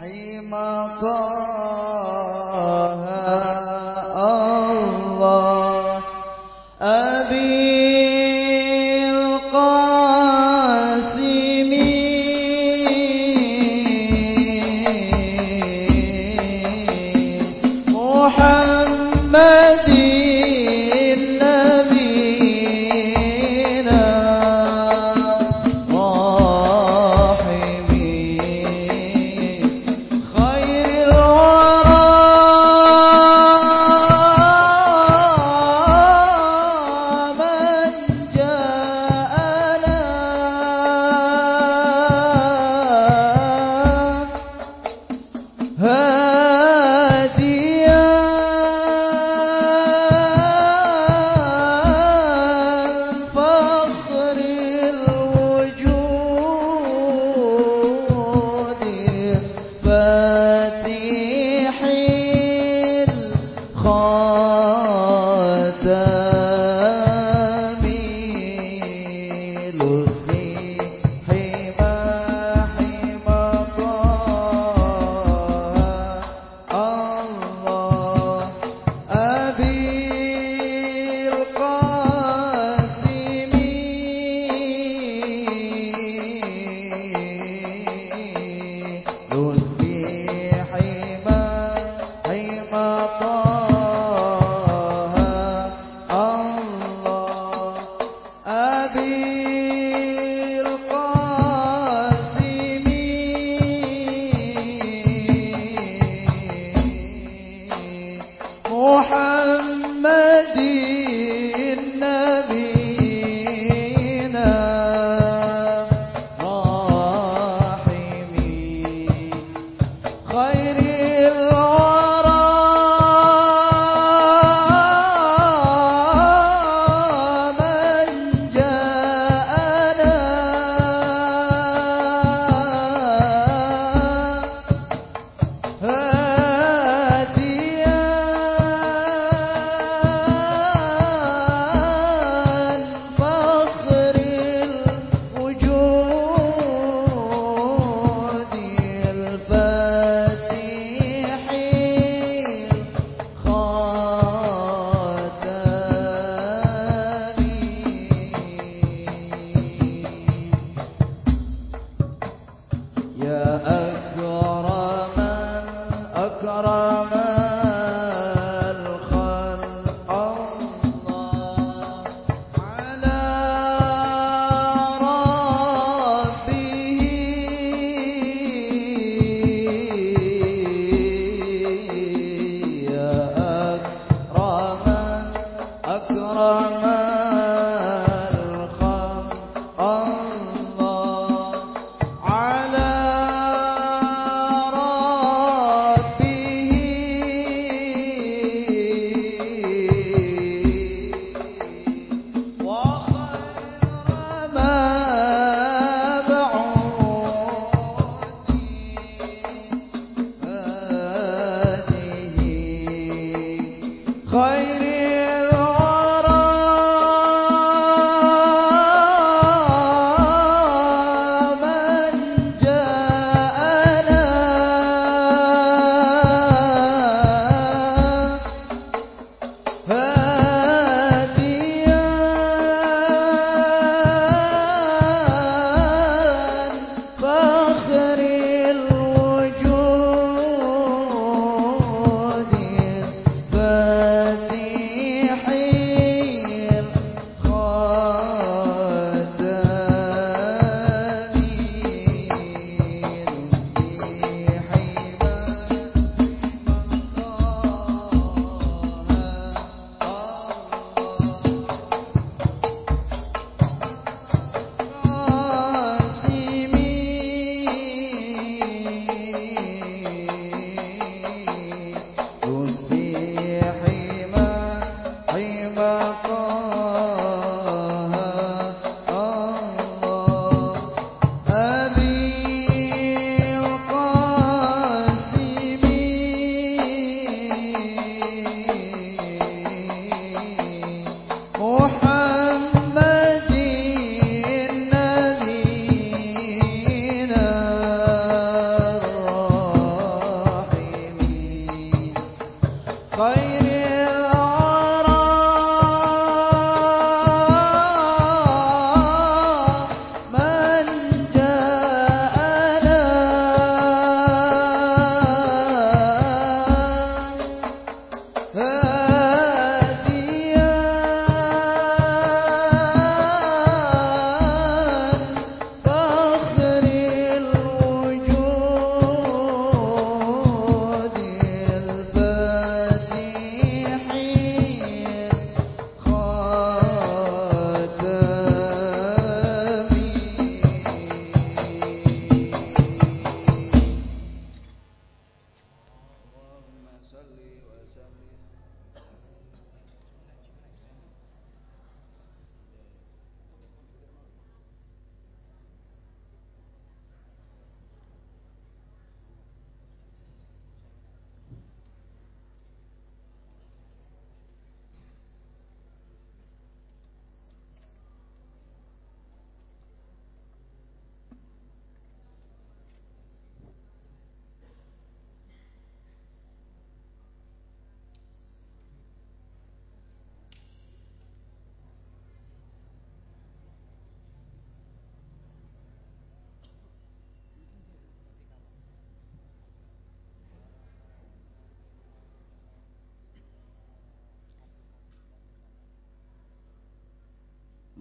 خير الورى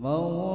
mau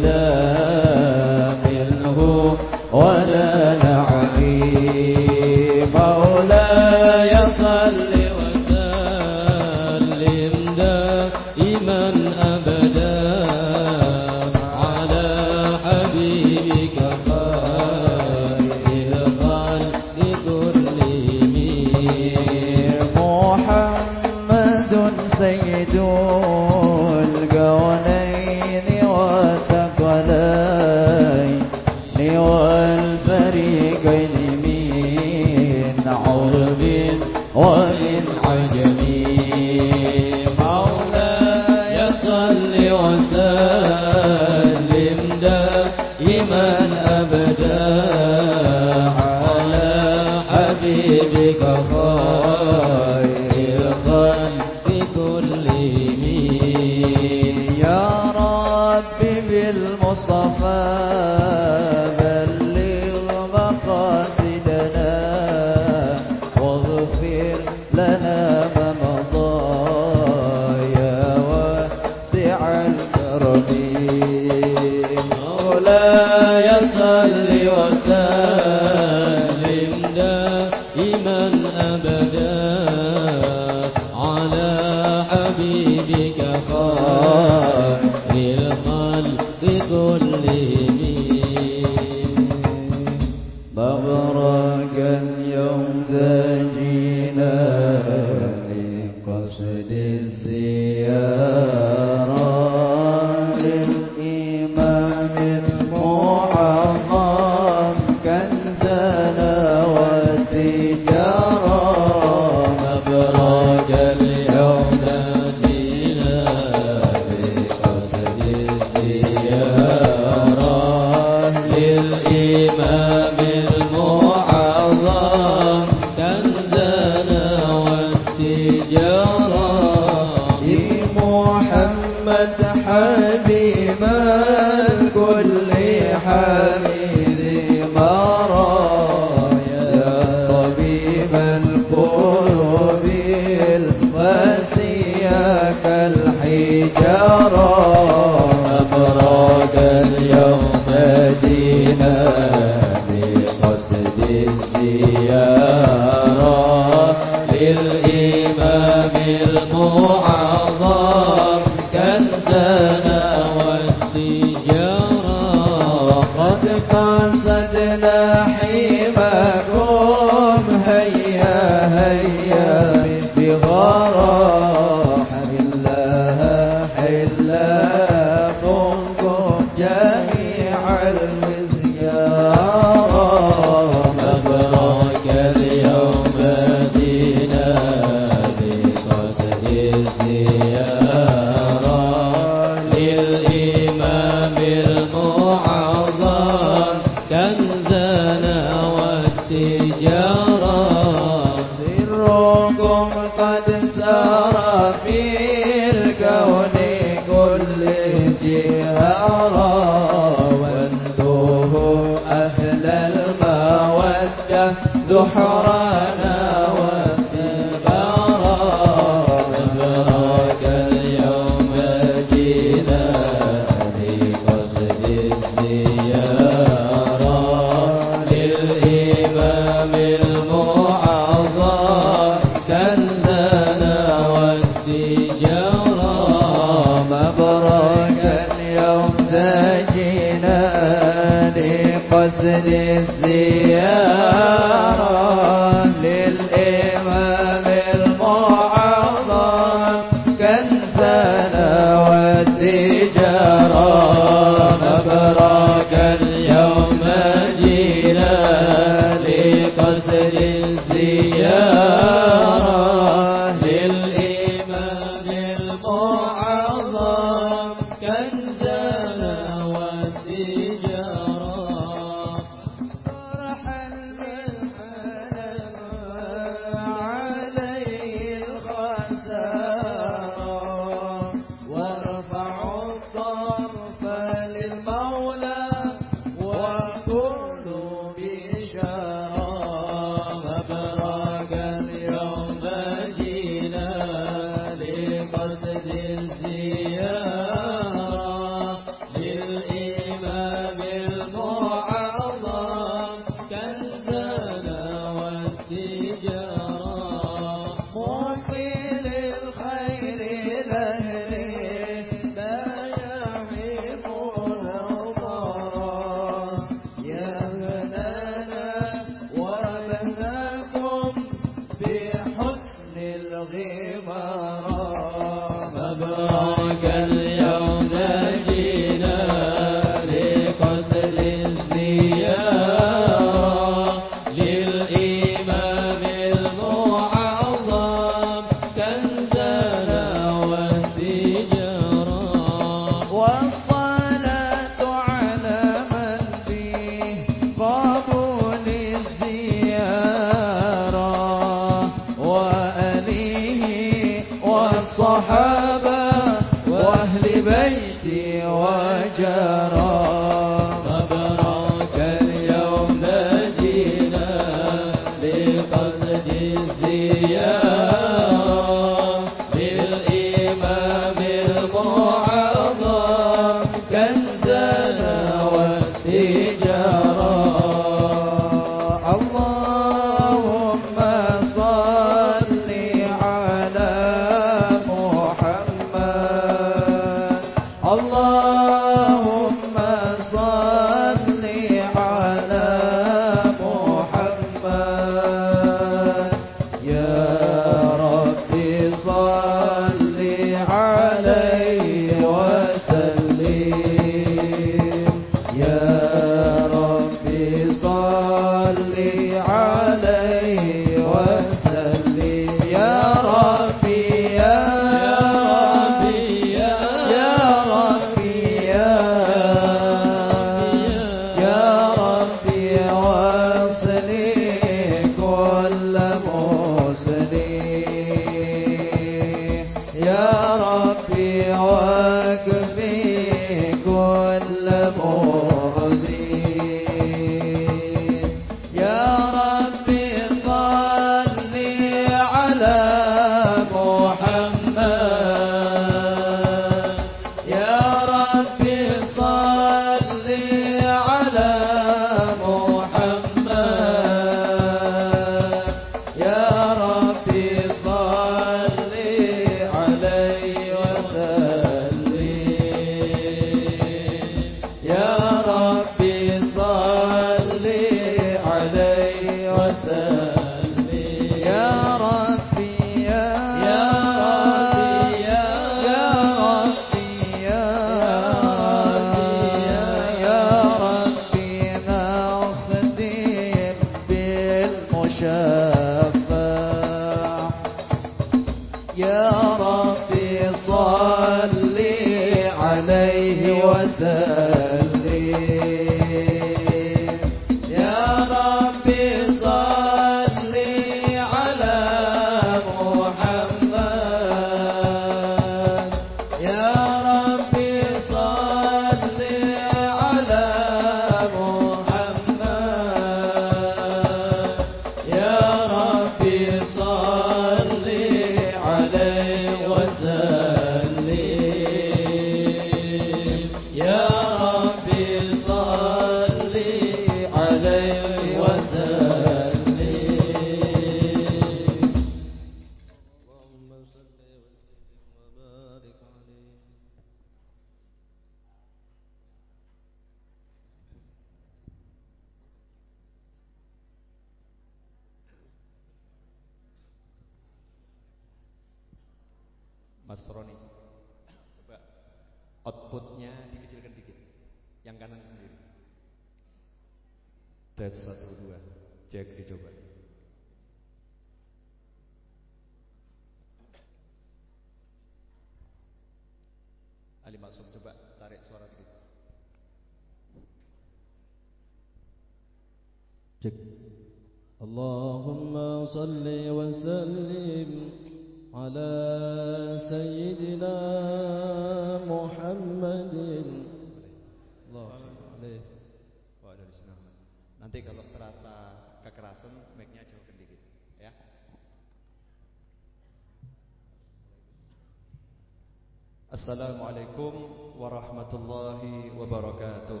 Assalamualaikum warahmatullahi wabarakatuh.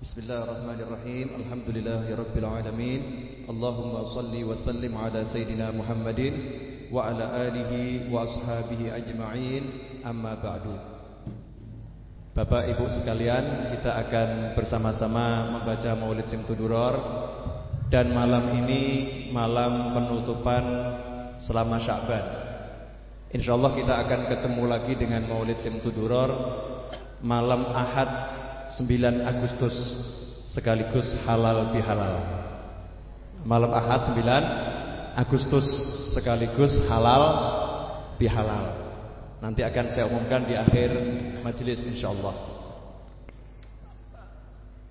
Bismillahirrahmanirrahim. Alhamdulillahirabbil alamin. Allahumma salli wa sallim ala sayyidina Muhammadin wa ala alihi wa ashabihi ajma'in. Amma ba'du. Bapak Ibu sekalian, kita akan bersama-sama membaca Maulid Simtuduror dan malam ini malam penutupan selama Sya'ban. Insyaallah kita akan ketemu lagi dengan Maulid Simtuduror malam Ahad 9 Agustus sekaligus halal bihalal malam Ahad 9 Agustus sekaligus halal bihalal. Nanti akan saya umumkan di akhir majelis insyaallah.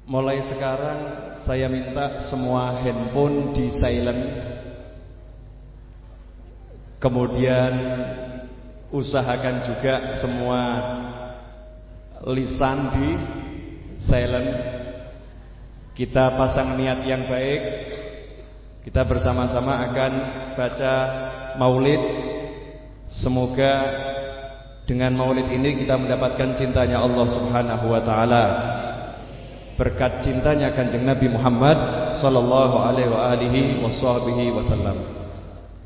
Mulai sekarang saya minta semua handphone di silent. Kemudian usahakan juga semua lisan di silent. Kita pasang niat yang baik. Kita bersama-sama akan baca maulid. Semoga dengan maulid ini kita mendapatkan cintanya Allah subhanahu wa ta'ala. Berkat cintanya kanjeng Nabi Muhammad Sallallahu alaihi wa wasallam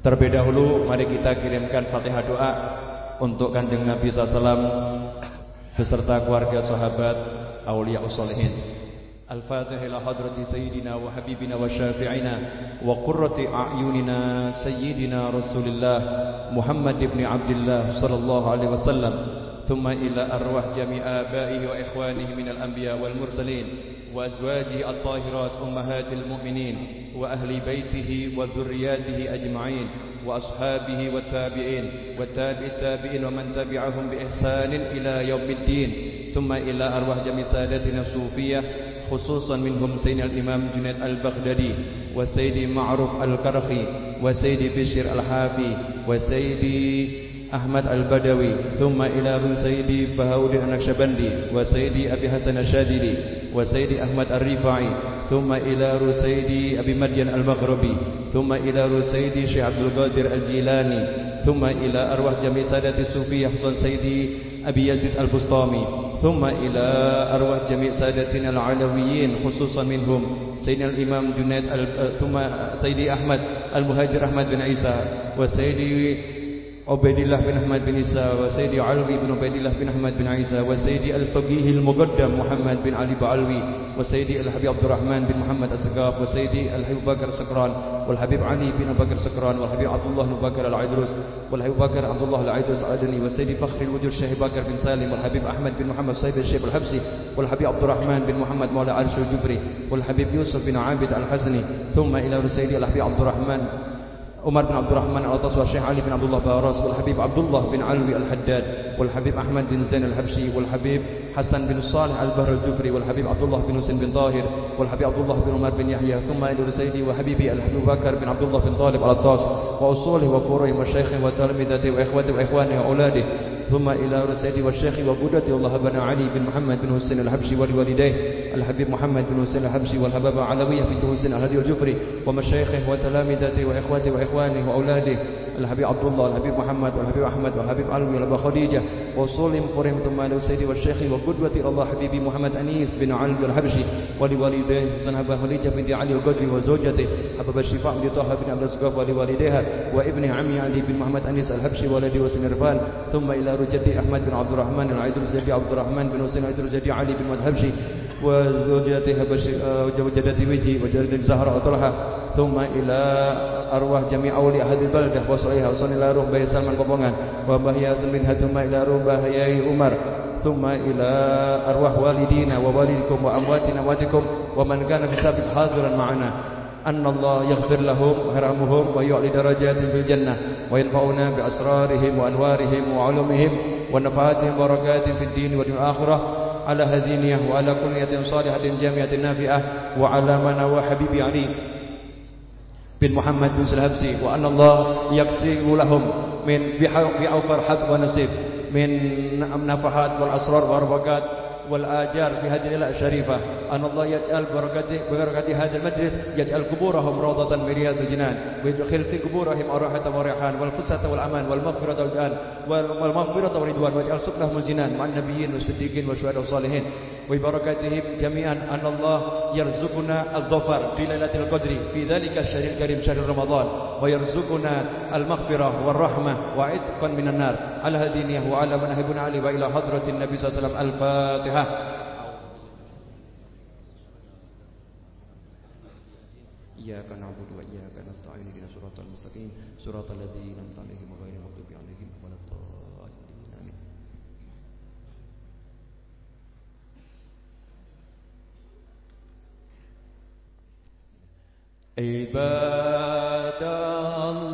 Terlebih dahulu mari kita kirimkan fatihah doa Untuk kanjeng Nabi SAW Beserta keluarga sahabat Aulia Usolihin الفاتح إلى حضرة سيدنا وحبيبنا وشافعنا وقرة أعيننا سيدنا رسول الله محمد بن عبد الله صلى الله عليه وسلم ثم إلى أرواح جميع آبائه وإخوانه من الأنبياء والمرسلين وأزواجه الطاهرات أمهات المؤمنين وأهل بيته وذرياته أجمعين وأصحابه والتابعين والتابع التابعين ومن تبعهم بإحسان إلى يوم الدين. ثم إلى أرواح جميع سادتنا الصوفية خصوصا منهم سيدنا الإمام جنيد البغدادي وسيدي معروف الكرخي وسيدي بشير الحافي وسيدي أحمد البدوي ثم إلى سيدي بهاودين النكشبندي وسيدي أبي حسن الشاذلي وسيدي أحمد الرفاعي ثم إلى سيدي أبي مدين المغربي ثم إلى سيدي شيخ عبد القادر الجيلاني ثم إلى أرواح جميع سادة الصوفية حسن سيدي أبي يزيد البسطامي ثم إلى أرواح جميع سادتنا العلويين خصوصا منهم سيدنا الإمام جنيد ثم سيدي أحمد المهاجر أحمد بن عيسى وسيدي عبيد الله بن أحمد بن عيسى وسيدي علوي بن عبيد الله بن أحمد بن عيسى وسيدي الفقيه المقدم محمد بن علي بعلوي وسيدي الحبيب عبد الرحمن بن محمد السقاف وسيدي الحبيب بكر سكران والحبيب علي بن بكر سكران والحبيب عبد الله بن بكر العيدروس والحبيب بكر عبد الله العيدروس العدني وسيدي فخر الوجود الشيخ بكر بن سالم والحبيب أحمد بن محمد صاحب الشعب الحبشي والحبيب عبد الرحمن بن محمد مولى عرشة الجفري والحبيب يوسف بن عابد الحسني ثم إلى سيدي الحبيب عبد الرحمن عمر بن عبد الرحمن العطاس والشيخ علي بن عبد الله باراس والحبيب عبد الله بن علوي الحداد والحبيب أحمد بن زين الحبشي والحبيب حسن بن الصالح البهر الجفري والحبيب عبد الله بن حسين بن طاهر والحبيب عبد الله بن عمر بن يحيى ثم إلى سيدي وحبيبي الحبيب بكر بن عبد الله بن طالب الأطاس وأصوله وفروعه وشيخه وتلامذته وإخوته وإخوانه وأولاده ثم إلى رسيدي والشيخ وقدتي الله بن علي بن محمد بن حسين الحبشي ولوالديه الحبيب محمد بن حسين الحبشي والحبابة علوية بنت حسين الهدي الجفري ومشايخه وتلامذته وإخوته وإخوانه وأولاده الحبيب عبد الله الحبيب محمد والحبيب أحمد والحبيب علوي والأبا خديجة. وصول فرهم ثم إلى سيدي والشيخ وقدوتي الله حبيبي محمد أنيس بن علي الحبشي ولوالديه زنبا خديجة بنت علي القدري وزوجته حبب الشفاء بن طه بن عبد الزقاف ولوالديها وابن عمي علي بن محمد أنيس الحبشي ولدي وسنرفان ثم إلى جدي أحمد بن عبد الرحمن العيدروس جدي عبد الرحمن بن حسين العيدروس جدي علي بن مذهبشي وزوجته وجدتي وجي وجدتي زهراء طلحة ثم إلى أرواح جميع أولياء هذه البلدة وصليها وصل إلى روح بي سلمان قبونgan وبه ياسم منها ثم إلى روح بهياي عمر. ثم إلى أرواح والدينا ووالدكم وأمواتنا وأمواتكم ومن كان بسابق حاضرا معنا. أن الله يغفر لهم ويرحمهم ويعلي درجات في الجنة وينفعنا بأسرارهم وأنوارهم وعلومهم ونفعاتهم وبركات في الدين والآخرة. على هذه النية وعلى كل نية صالحة جامعة نافعة وعلى من هو حبيبي علي بن محمد بن سلهبسي وأن الله يكسر لهم من بأوفر حظ ونصيب من النفحات والأسرار والبركات والآجار في هذه الليلة الشريفة. أن الله يجعل بركته بركة هذا المجلس يجعل قبورهم روضة من رياض الجنان ويدخل في قبورهم الراحة والريحان والفسحة والأمان والمغفرة والآن والمغفرة والرضوان واجعل سكنهم الجنان مع النبيين والصديقين والشهداء والصالحين. وبركاتهم جميعا أن الله يرزقنا الظفر في ليلة القدر. في ذلك الشهر الكريم شهر رمضان. ويرزقنا المغفرة والرحمة وعتقا من النار. على النية وعلى من أحبنا عليه وإلى حضرة النبي صلى الله عليه وسلم. الفاتحة. إياك نعبد وإياك نستعين. اهدنا صراط المستقيم. صراط الذين أنعمت عليهم غير المغضوب عليهم ولا الضالين آمين عباد الله.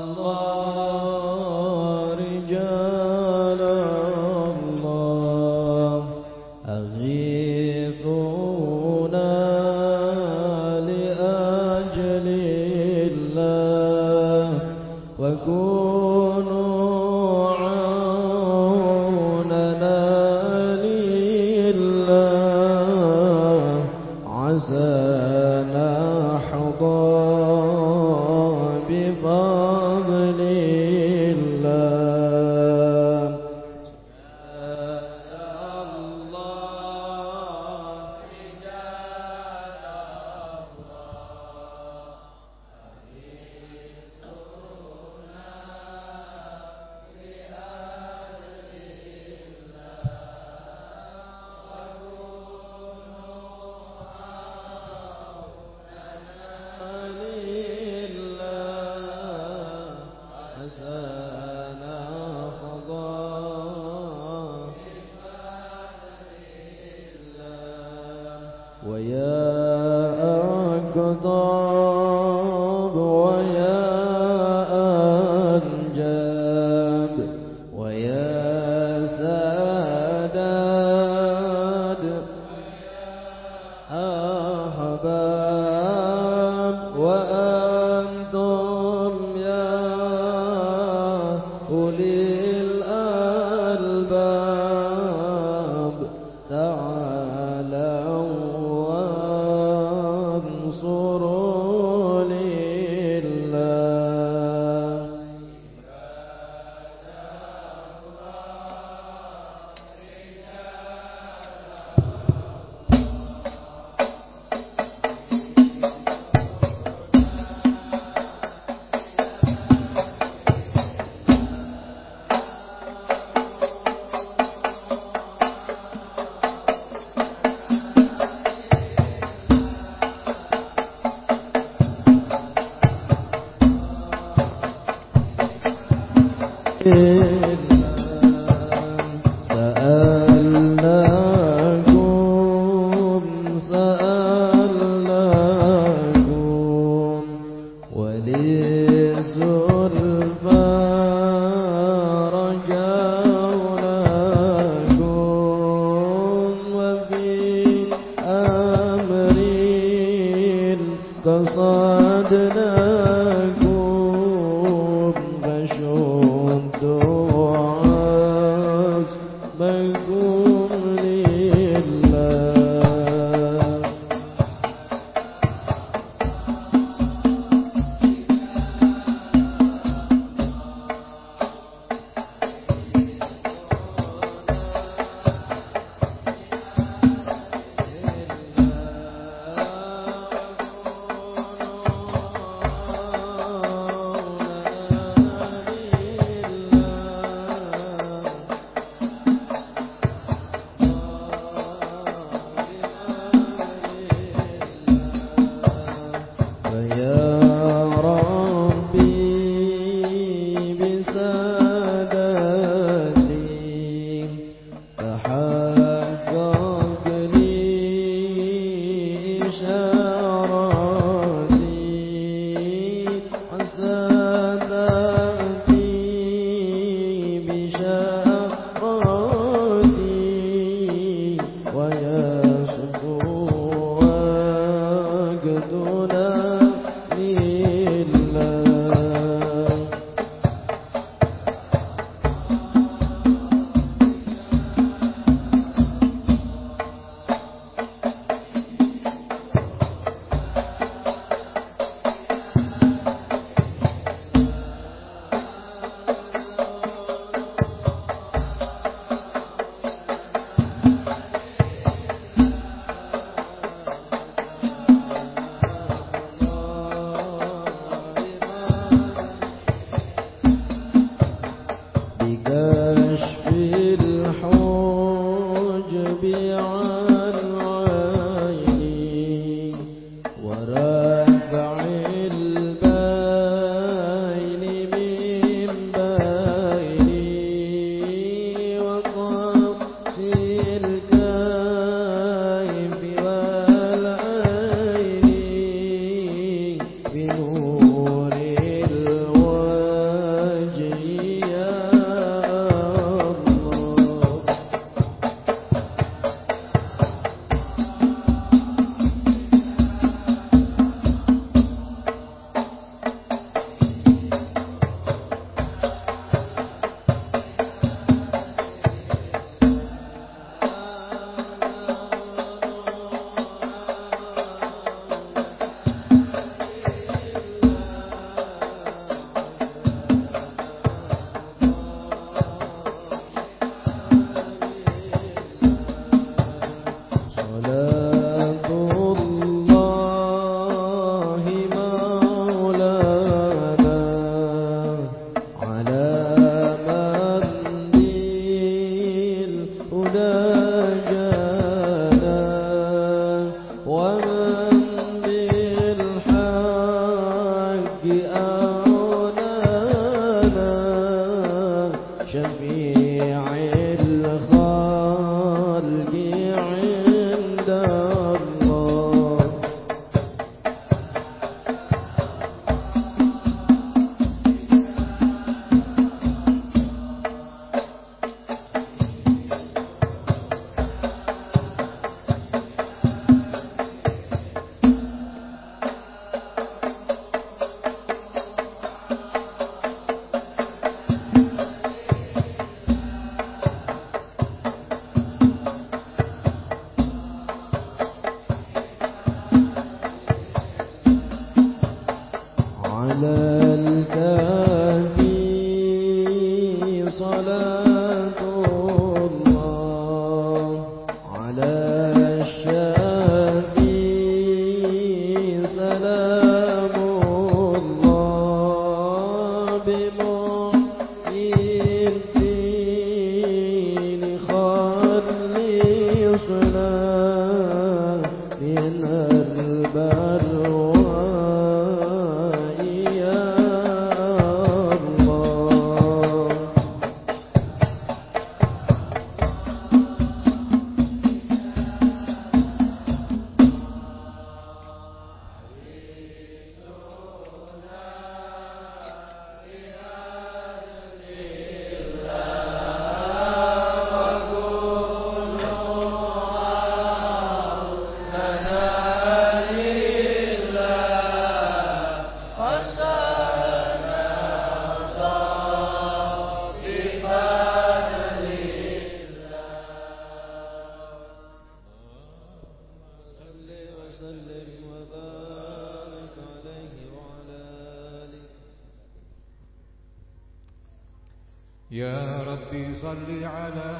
صل على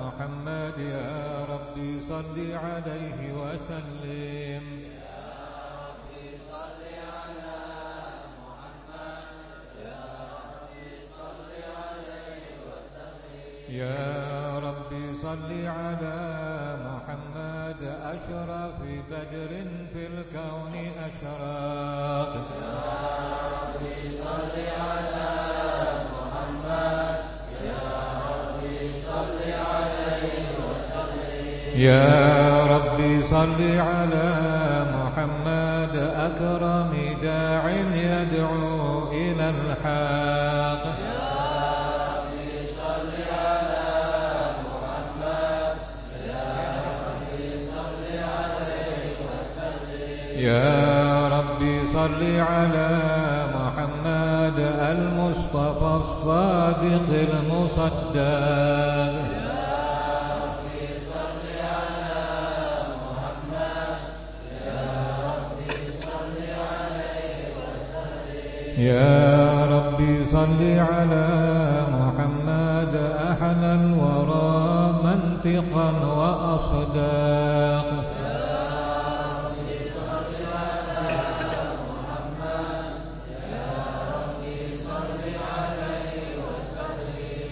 محمد يا ربي صل عليه وسلم. يا ربي صل على محمد أشرف بدر في الكون أشراق. يا ربي صل على يا رب صل على محمد أكرم داع يدعو إلى الحق. يا ربي صل على محمد المصطفى الصادق المصدق. يا ربي صل على محمد أحلا ورا منطقا وأصداقا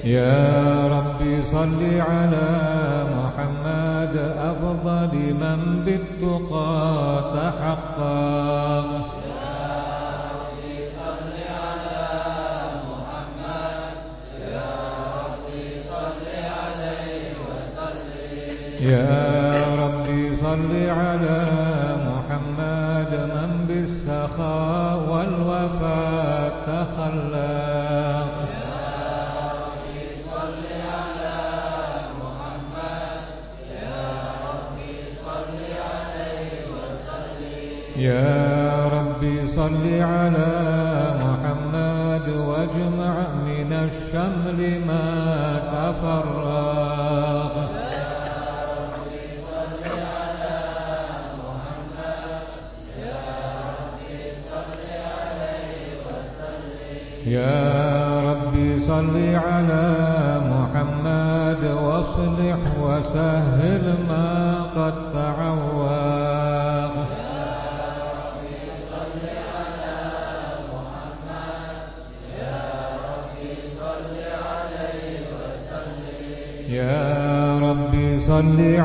يا ربي صل على محمد أفضل من بالتقى Yeah. Sunday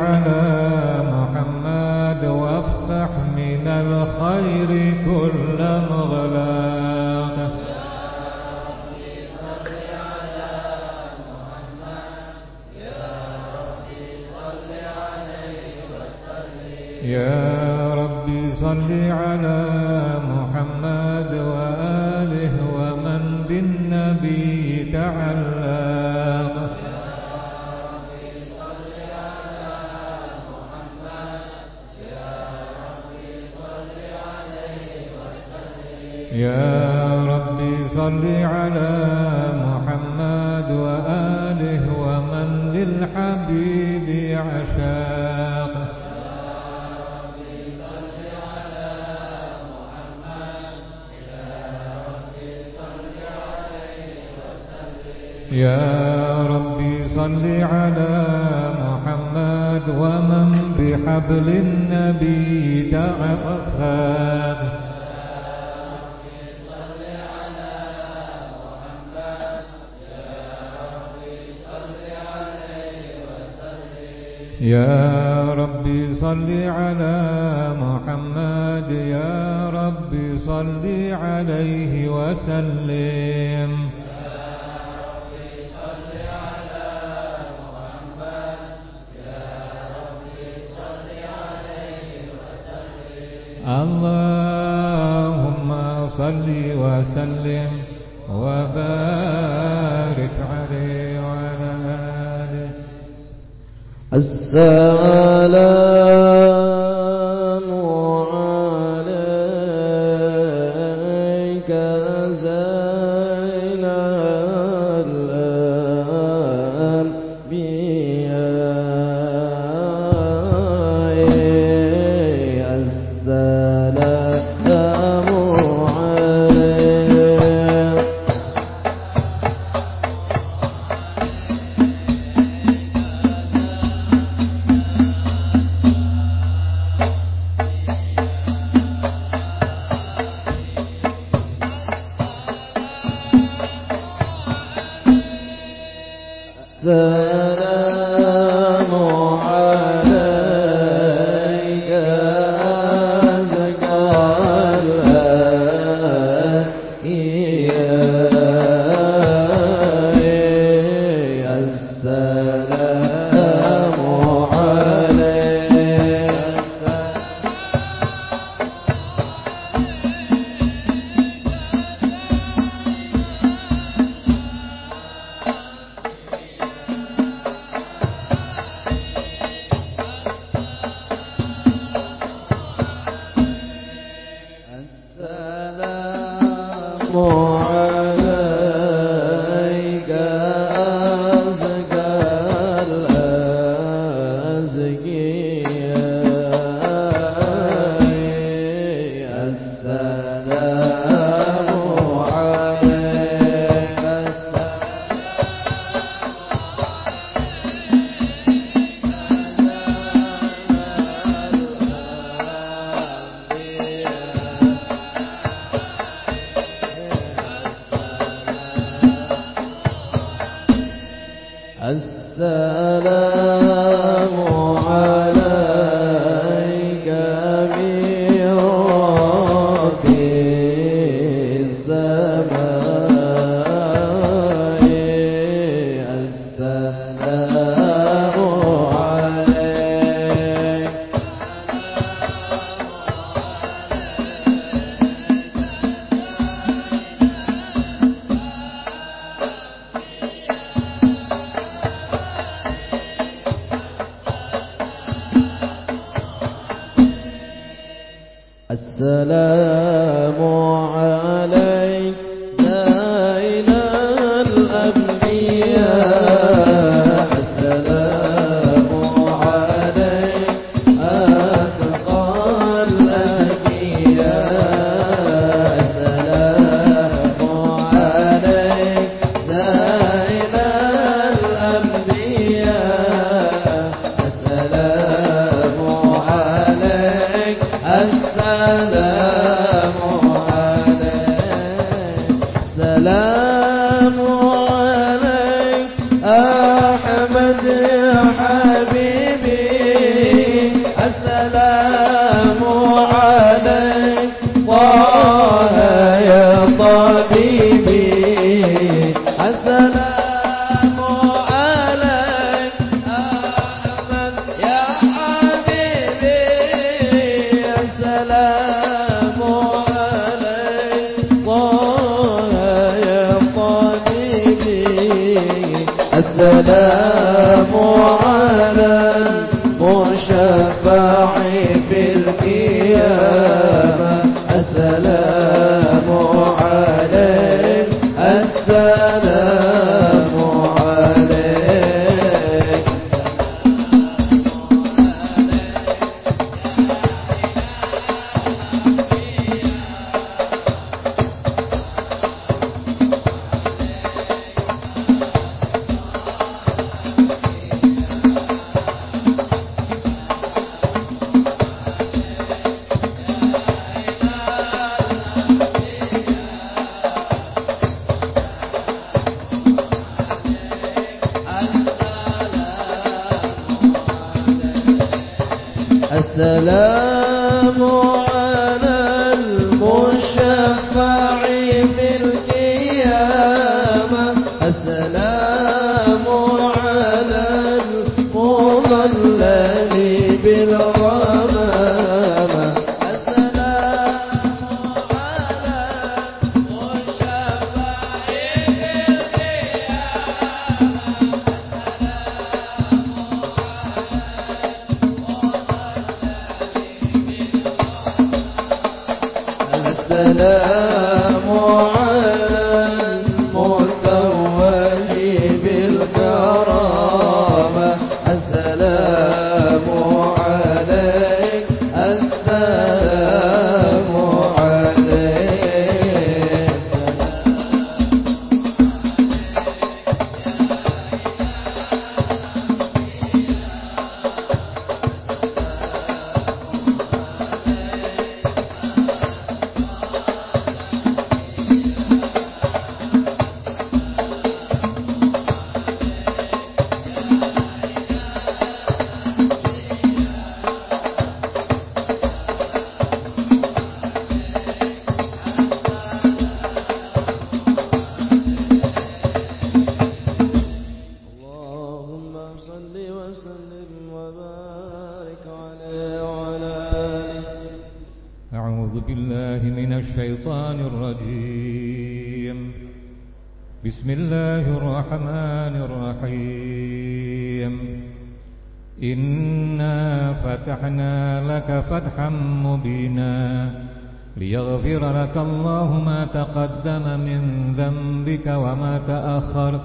ذنبك وما تأخر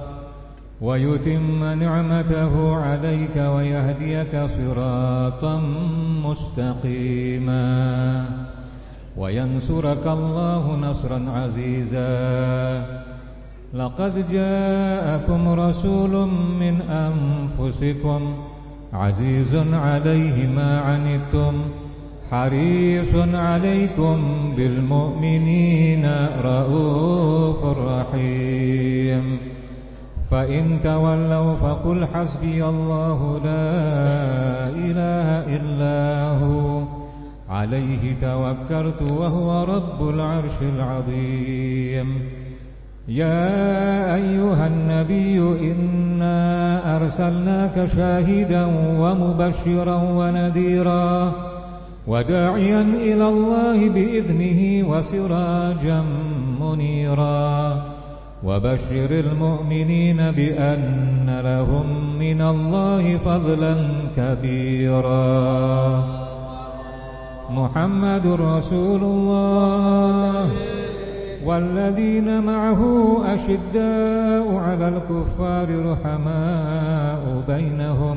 ويتم نعمته عليك ويهديك صراطا مستقيما. وينصرك الله نصرا عزيزا. لقد جاءكم رسول من أنفسكم عزيز عليه ما عنتم حريص عليكم بالمؤمنين رؤوف رحيم. فإن تولوا فقل حسبي الله لا إله إلا هو. عليه توكلت وهو رب العرش العظيم. يا أيها النبي إنا أرسلناك شاهدا ومبشرا ونذيرا. وداعيا إلى الله بإذنه وسراجا منيرا. وبشر المؤمنين بأن لهم من الله فضلا كبيرا. محمد رسول الله. والذين معه أشداء على الكفار رحماء بينهم.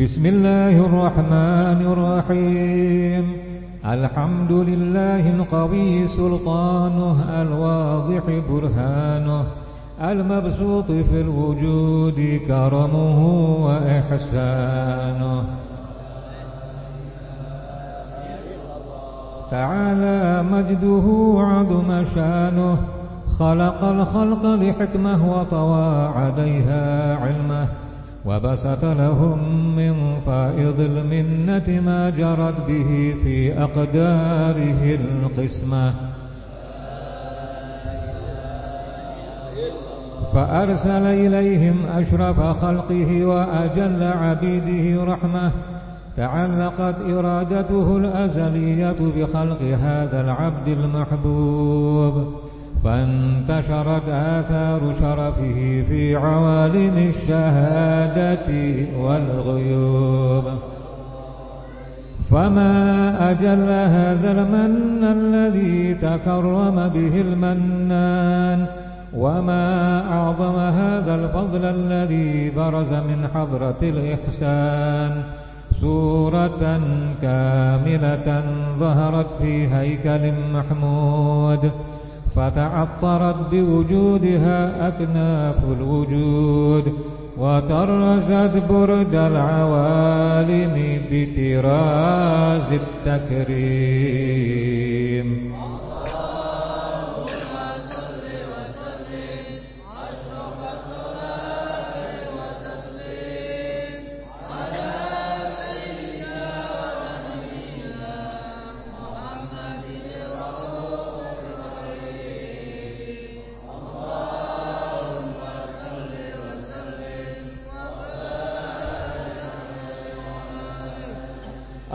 بسم الله الرحمن الرحيم الحمد لله القوي سلطانه الواضح برهانه المبسوط في الوجود كرمه وإحسانه تعالى مجده عظم شانه خلق الخلق لحكمه وطوى عليها علمه وبسط لهم من فائض المنة ما جرت به في أقداره القسمة. فأرسل إليهم أشرف خلقه وأجل عبيده رحمة. تعلقت إرادته الأزلية بخلق هذا العبد المحبوب. فانتشرت آثار شرفه في عوالم الشهادة والغيوب. فما أجل هذا المن الذي تكرم به المنان؟ وما أعظم هذا الفضل الذي برز من حضرة الإحسان؟ سورة كاملة ظهرت في هيكل محمود. فتعطرت بوجودها أكناف الوجود وترزت برد العوالم بتراز التكريم.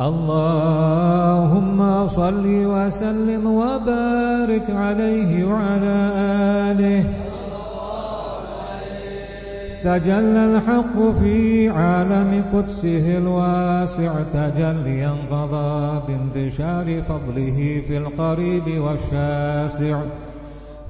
اللهم صل وسلم وبارك عليه وعلى آله. تجلى الحق في عالم قدسه الواسع تجليا قضى بانتشار فضله في القريب والشاسع.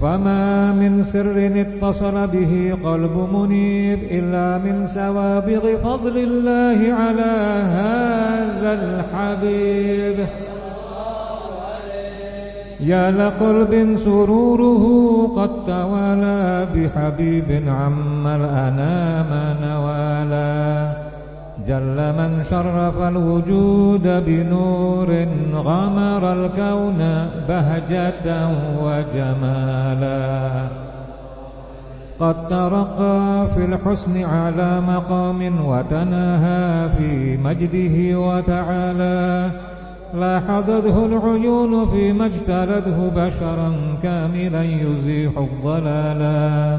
فما من سر اتصل به قلب منيب إلا من سوابغ فضل الله على هذا الحبيب. يا لقلب سروره قد توالى بحبيب عم الأنام نوالا. جل من شرف الوجود بنور غمر الكون بهجة وجمالا. قد ترقى في الحسن على مقام وتناهى في مجده وتعالى. لاحظته العيون فيما اجتلته بشرا كاملا يزيح الضلالا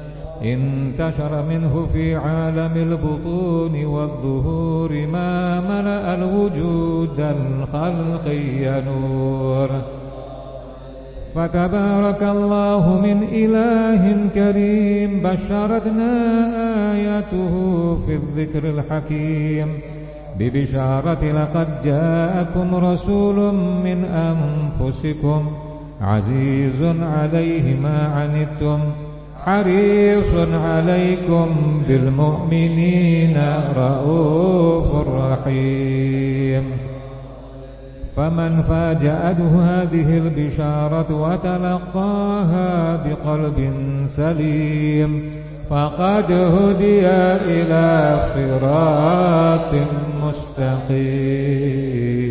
انتشر منه في عالم البطون والظهور ما ملأ الوجود الخلقي نور. فتبارك الله من إله كريم بشرتنا آياته في الذكر الحكيم. ببشارة لقد جاءكم رسول من أنفسكم عزيز عليه ما عنتم. حريص عليكم بالمؤمنين رؤوف رحيم. فمن فاجأته هذه البشارة وتلقاها بقلب سليم فقد هدي إلى صراط مستقيم.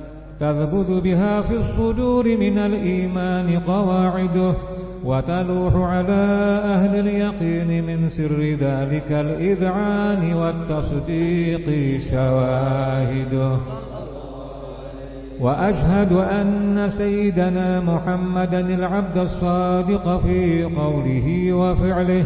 تذبذ بها في الصدور من الإيمان قواعده وتلوح على أهل اليقين من سر ذلك الإذعان والتصديق شواهده. وأشهد أن سيدنا محمدا العبد الصادق في قوله وفعله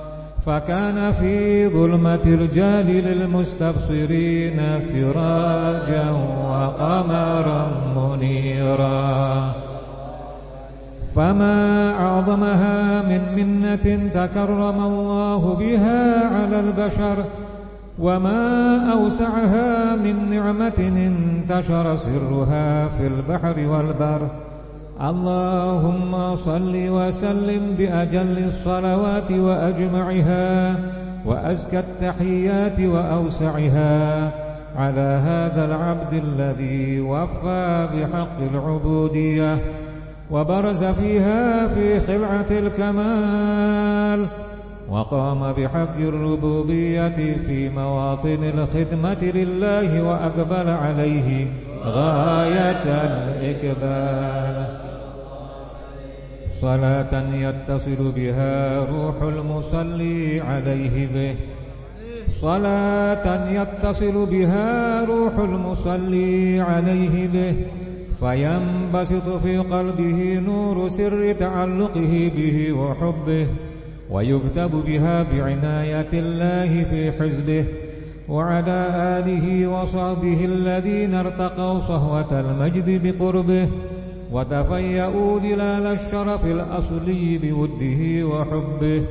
فكان في ظلمة الجال للمستبصرين سراجا وقمرا منيرا. فما أعظمها من منة تكرم الله بها على البشر وما أوسعها من نعمة انتشر سرها في البحر والبر. اللهم صل وسلم بأجل الصلوات وأجمعها وأزكى التحيات وأوسعها على هذا العبد الذي وفى بحق العبودية وبرز فيها في خلعة الكمال وقام بحق الربوبية في مواطن الخدمة لله وأقبل عليه غاية الإقبال. صلاة يتصل بها روح المصلي عليه به. صلاة يتصل بها روح المصلي عليه به. فينبسط في قلبه نور سر تعلقه به وحبه. ويكتب بها بعناية الله في حزبه. وعلى آله وصحبه الذين ارتقوا صهوة المجد بقربه. وتفيأوا ظلال الشرف الأصلي بوده وحبه.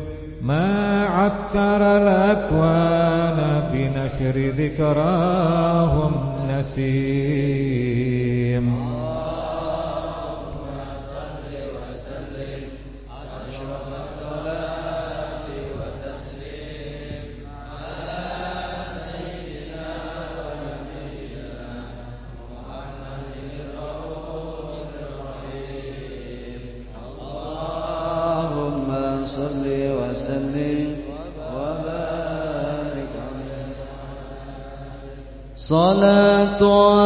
ما عتر الأكوان بنشر ذكراهم نسيم. todo.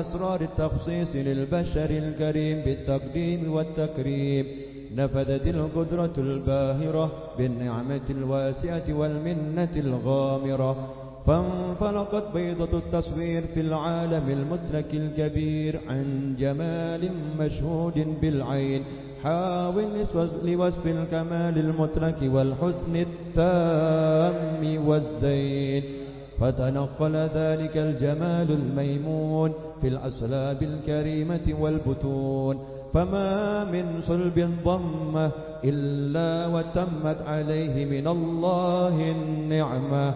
أسرار التخصيص للبشر الكريم بالتقديم والتكريم. نفذت القدرة الباهرة بالنعمة الواسعة والمنة الغامرة. فانفلقت بيضة التصوير في العالم المدرك الكبير عن جمال مشهود بالعين. حاول لوصف الكمال المدرك والحسن التام والزين. فتنقل ذلك الجمال الميمون في الأسلاب الكريمة والبتون. فما من صلب ضمة إلا وتمت عليه من الله النعمة.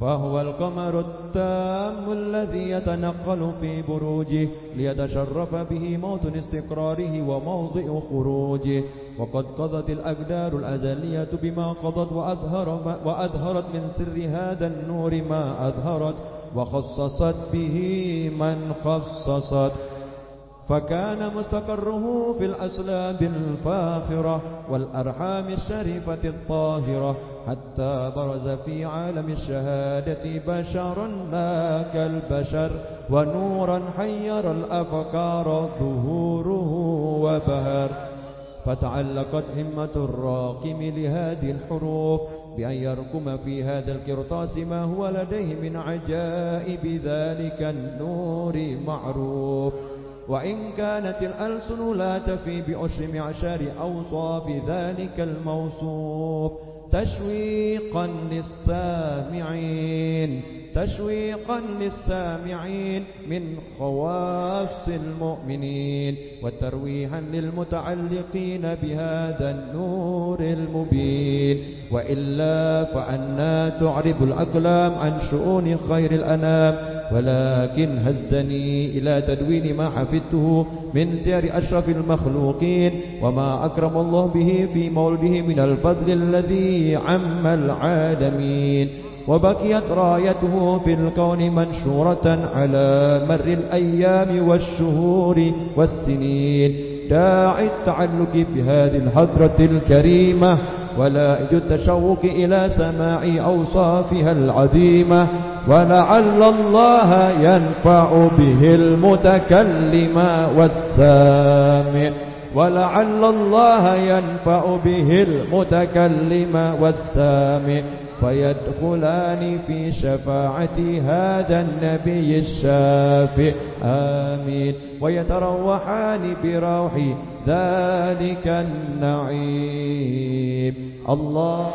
فهو القمر التام الذي يتنقل في بروجه ليتشرف به موطن استقراره وموضع خروجه. وقد قضت الأقدار الأزلية بما قضت وأظهر وأظهرت من سر هذا النور ما أظهرت وخصصت به من خصصت. فكان مستقره في الأسلاب الفاخرة والأرحام الشريفة الطاهرة حتى برز في عالم الشهادة بشرا لا كالبشر ونورا حير الأفكار ظهوره وبهر. فتعلقت همة الراقم لهذه الحروف بأن يركم في هذا الكرطاس ما هو لديه من عجائب ذلك النور معروف. وإن كانت الألسن لا تفي بأشر معشار أوصاف ذلك الموصوف تشويقا للسامعين. تشويقا للسامعين من خواص المؤمنين وترويحا للمتعلقين بهذا النور المبين. وإلا فأنا تعرب الأقلام عن شؤون خير الأنام. ولكن هزني إلى تدوين ما حفظته من سير أشرف المخلوقين. وما أكرم الله به في مولده من الفضل الذي عم العالمين. وبقيت رايته في الكون منشورة على مر الأيام والشهور والسنين. داعي التعلق بهذه الحضرة الكريمة ولائج التشوق إلى سماع أوصافها العظيمة. ولعل الله ينفع به المتكلم والسامع. ولعل الله ينفع به المتكلم والسامع. فيدخلان في شفاعة هذا النبي الشافع. آمين. ويتروحان بروح ذلك النعيم. الله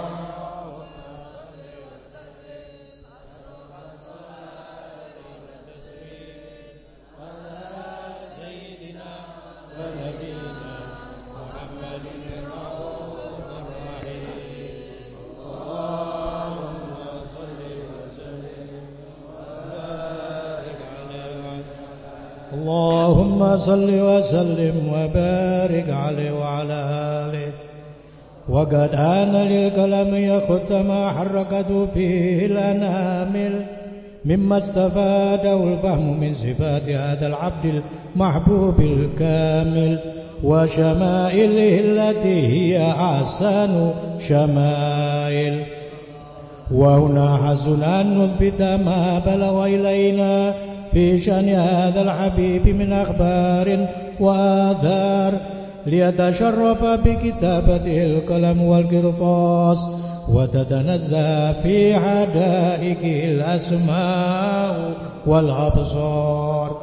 اللهم صل وسلم وبارك عليه وعلى آله. وقد آن للقلم يخط ما حركته فيه الأنامل. مما استفاده الفهم من صفات هذا العبد المحبوب الكامل. وشمائله التي هي أحسن شمائل. وهنا حسن أن نثبت ما بلغ إلينا في شأن هذا الحبيب من أخبار وآثار ليتشرف بكتابته القلم والقرطاس وتتنزه في حدائقه الأسماء والأبصار.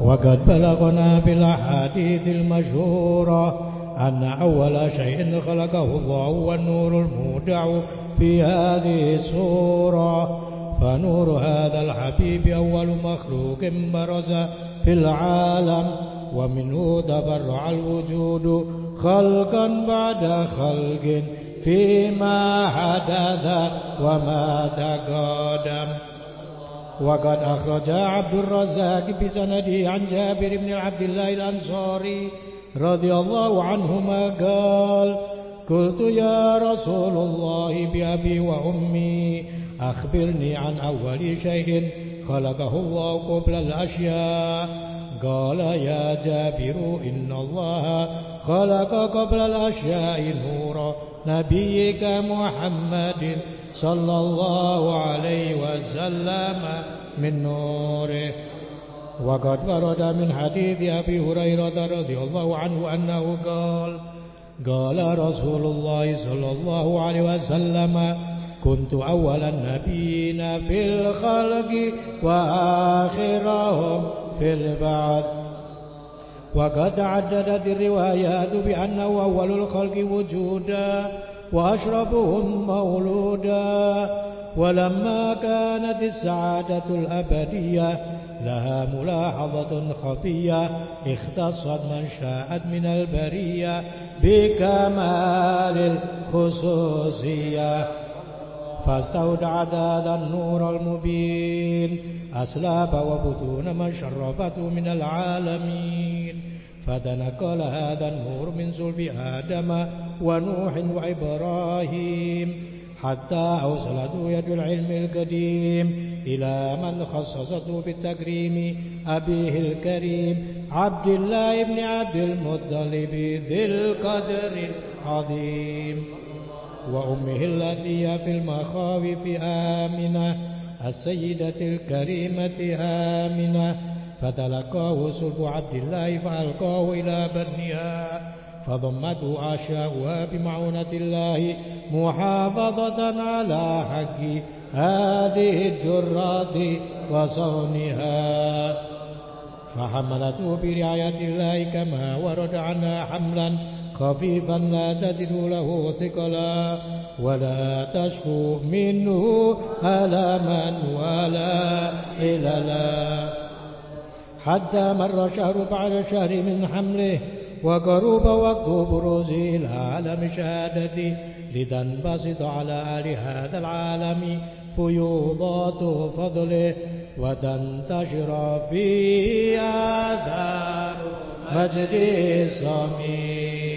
وقد بلغنا بالأحاديث المشهورة أن أول شيء خلقه الله هو النور المودع في هذه السورة فنور هذا الحبيب أول مخلوق برز في العالم ومنه تبرع الوجود خلقا بعد خلق فيما حدث وما تقدم. وقد أخرج عبد الرزاق بسنده عن جابر بن عبد الله الأنصاري رضي الله عنهما قال قلت يا رسول الله بأبي وأمي أخبرني عن أول شيء خلقه الله قبل الأشياء. قال يا جابر إن الله خلق قبل الأشياء نور نبيك محمد صلى الله عليه وسلم من نوره وقد ورد من حديث أبي هريرة رضي الله عنه أنه قال قال رسول الله صلى الله عليه وسلم كنت أول النبيين في الخلق وآخرهم في البعث. وقد عددت الروايات بأنه أول الخلق وجودا وأشرفهم مولودا. ولما كانت السعادة الأبدية لها ملاحظة خفية اختصت من شاءت من البرية بكمال الخصوصية. فاستودعت هذا النور المبين أسلاب وبطون من شرفته من العالمين. فتنقل هذا النور من صلب آدم ونوح وإبراهيم حتى أوصلته يد العلم القديم إلى من خصصته بالتكريم أبيه الكريم عبد الله بن عبد المطلب ذي القدر العظيم. وأمه التي في المخاوف آمنة السيدة الكريمة آمنة. فتلقاه صلب عبد الله فألقاه إلى بنها فضمته عشاؤها بمعونة الله محافظة على حق هذه الدرات وصونها. فحملته برعاية الله كما ورد عنها حملا خفيفا لا تجد له ثقلا ولا تشكو منه ألما ولا إللا حتى مر شهر بعد شهر من حمله وقرب وقت بروزه إلى عالم شهادتي لتنبسط على آل هذا العالم فيوضات فضله وتنتشر في آثار مجد الصميم.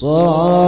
صلوات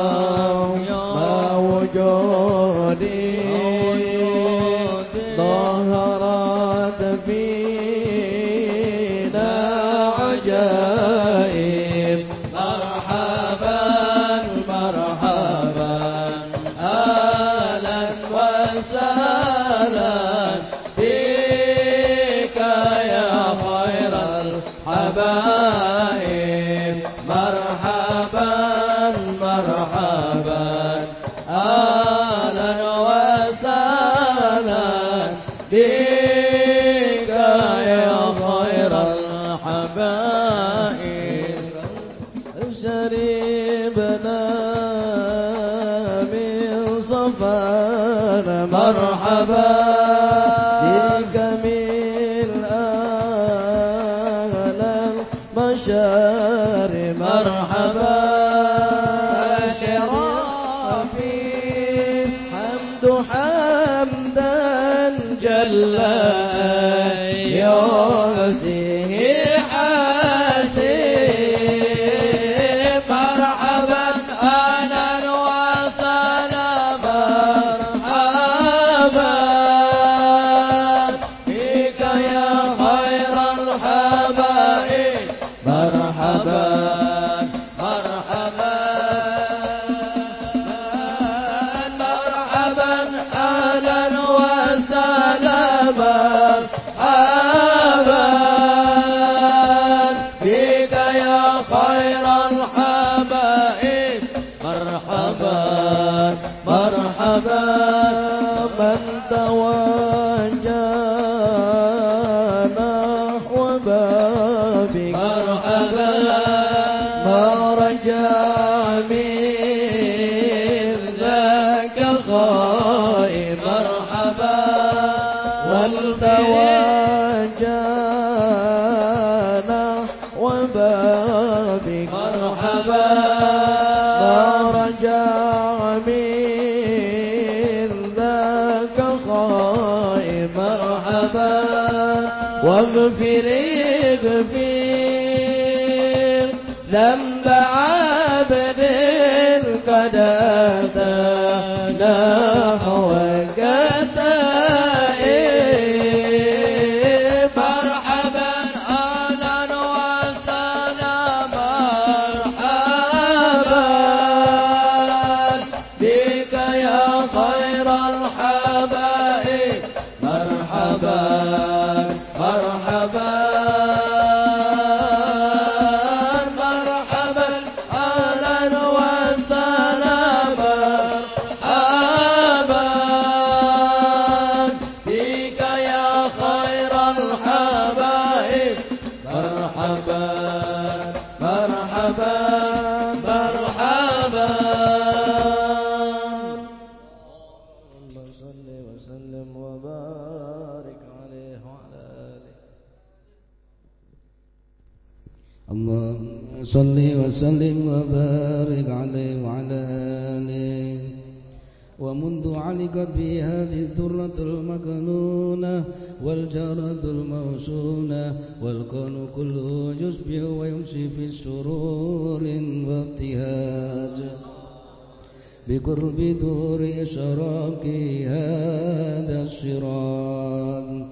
بقرب دور إشراق هذا الصراط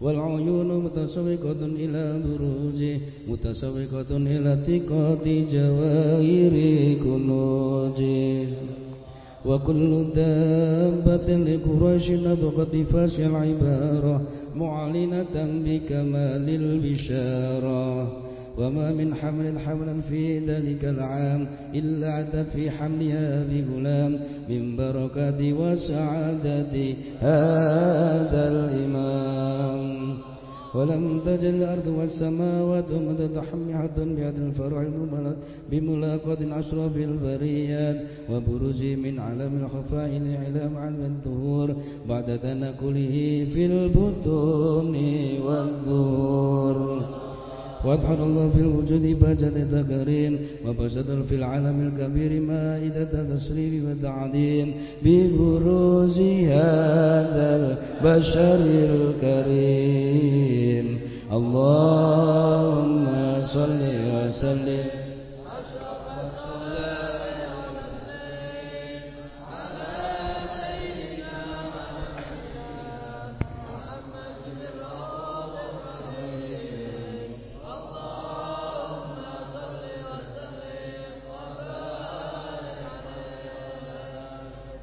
والعيون متسوقة إلى بروجه متسوقة إلى اتقاط جواهر كنوجه وكل دابة لقريش نبغت فاش العبارة معلنة بكمال البشارة. وما من حمل حملا في ذلك العام إلا عدت في حملها بغلام من بركات وسعادة هذا الإمام. ولم تجل الأرض والسماوات متتحمحة بهذا الفرع المبلغ بملاقاة أشرف البريات وبروز من علم الخفاء لإعلام علم الظهور بعد تنقله في البطون والظهور واضحر الله في الوجود بهجة تكريم وبسط في العالم الكبير مائدة تسريب وتعظيم ببروز هذا البشر الكريم. اللهم صل وسلم.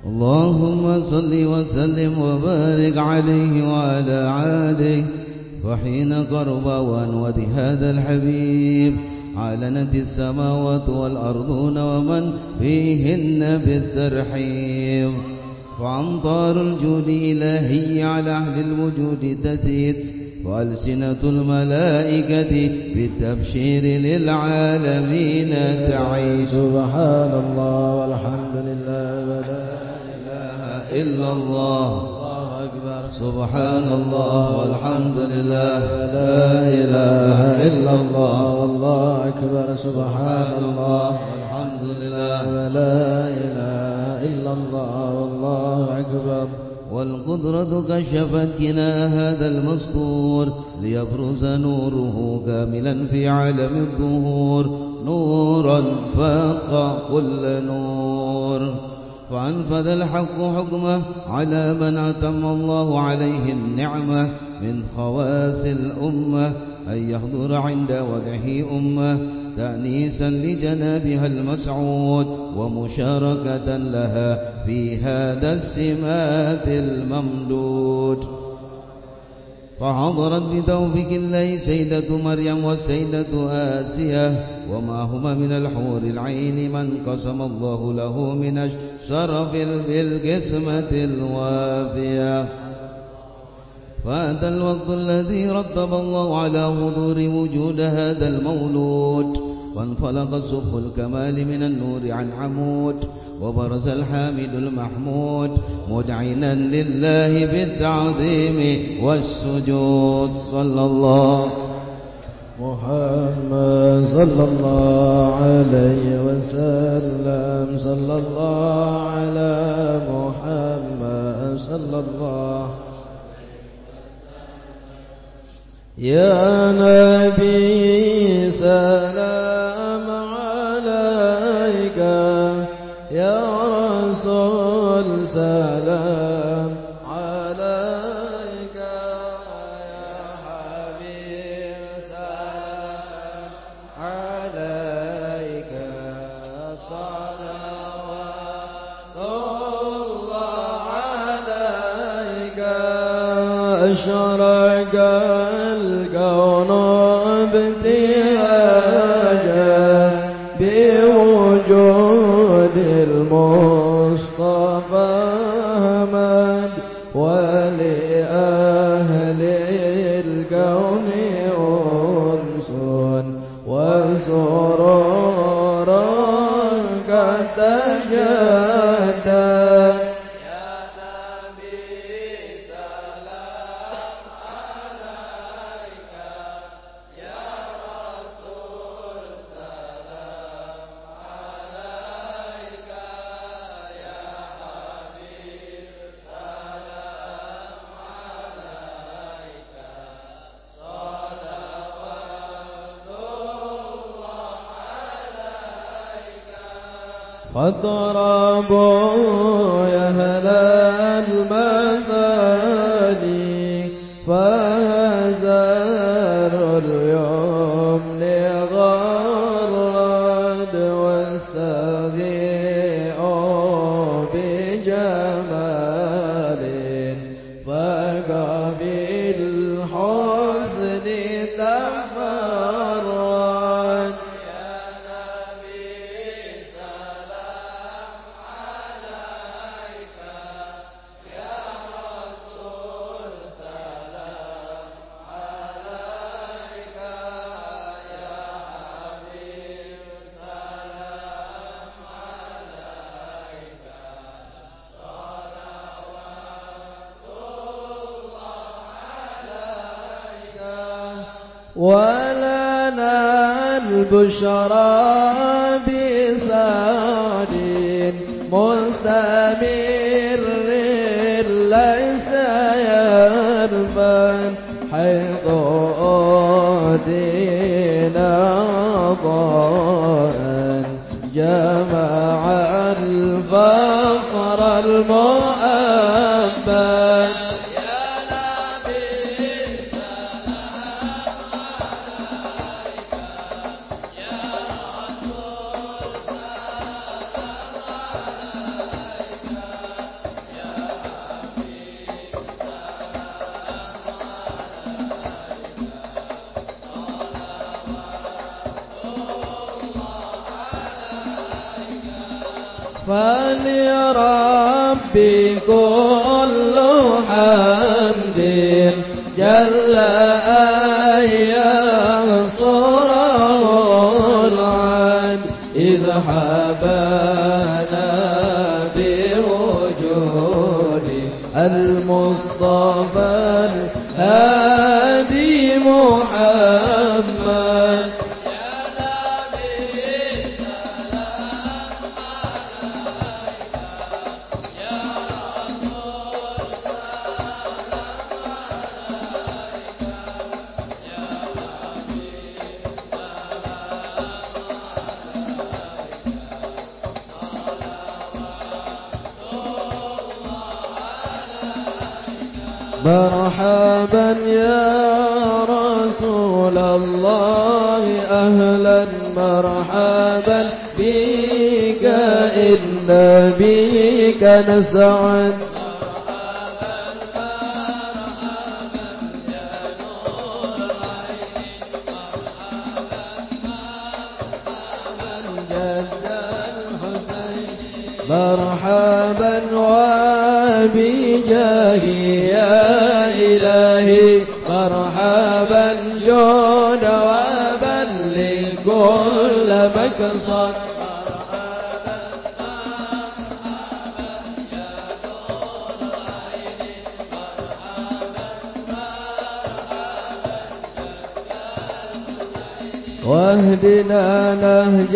اللهم صل وسلم وبارك عليه وعلى آله وحين قرب وانود هذا الحبيب علنت السماوات والأرضون ومن فيهن بالترحيب. وأمطار الجود إلهي على أهل الوجود تثيت وألسنة الملائكة بالتبشير للعالمين تعيش. سبحان الله والحمد لله. إلا الله. الله سبحان الله والحمد لله. لا إله إلا الله. والله أكبر. سبحان الله. والحمد لله ولا إله إلا الله. والله أكبر. والقدرة كشفت كنا هذا المسطور ليبرز نوره كاملا في عالم الظهور نورا فاق كل نور. فأنفذ الحق حكمه على من أتم الله عليه النعمة من خواص الأمة أن يحضر عند وجهه أمة تأنيسا لجنابها المسعود ومشاركة لها في هذا السمات الممدود. فحضرت بتوفيق الله سيدة مريم والسيدة آسية وما هما من الحور العين من قسم الله له من الشرف بالقسمة الوافية. فأتى الوقت الذي رتب الله على حضور وجود هذا المولود وانفلق الصبح الكمال من النور عن عمود. وبرز الحامد المحمود مدعنا لله بالتعظيم والسجود. صلى الله محمد صلى الله عليه وسلم. صلى الله على محمد صلى الله يا نبي سلام. سلام عليك يا حبيب سلام عليك صلوات الله عليك أشرق فاضربوا يا أهل البشرى بسعد مستمر ليس يرفع حيث أودينا ضاء جمع الفقر المؤبد فلربي كل حمد جل أن بك نسعد مرحبا وبجاهي يا إلهي. مرحبا جود وبلغ كل مقصد. واهدنا نهج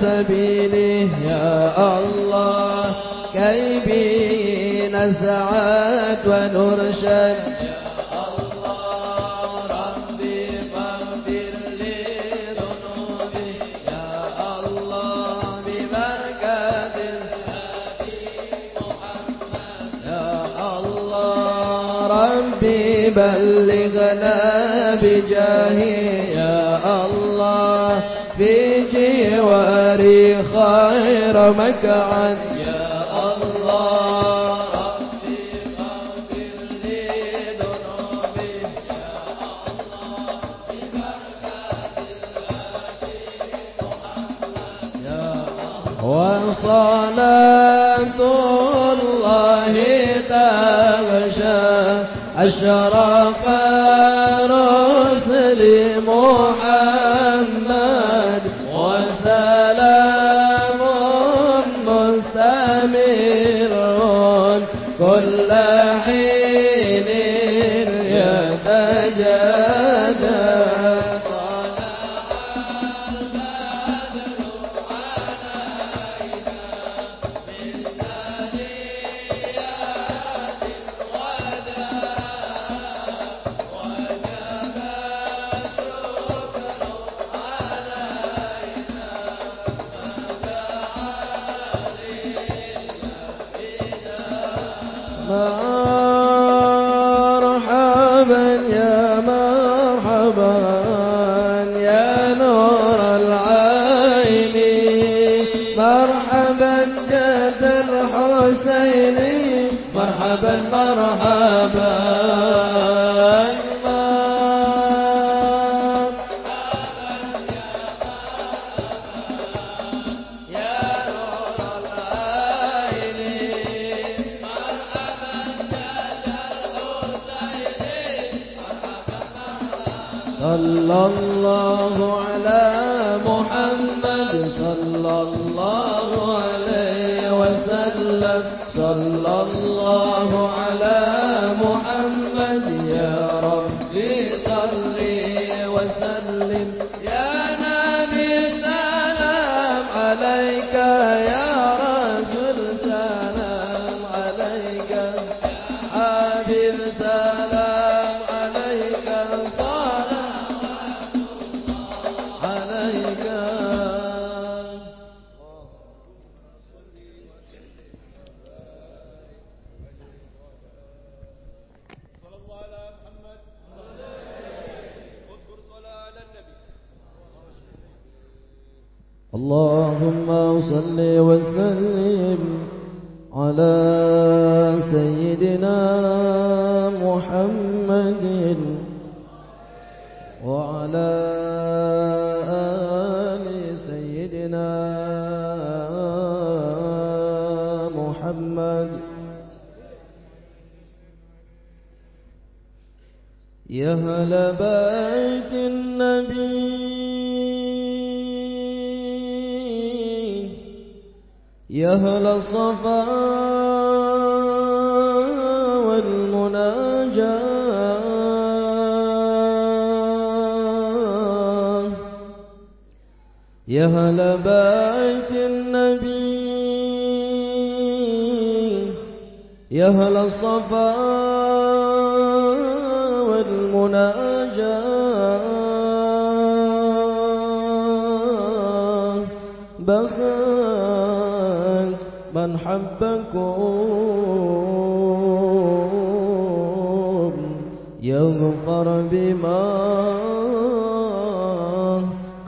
سبيله. يا الله كي به نسعد ونرشد. بلغنا بجاهي. يا الله خير مكعد يا الله ربي لي يا الله محمد يا وصلاة الله تغشى أشرف يا أهل بيت النبي يا أهل الصفا والمناجاة بخت من حبكم يغفر بما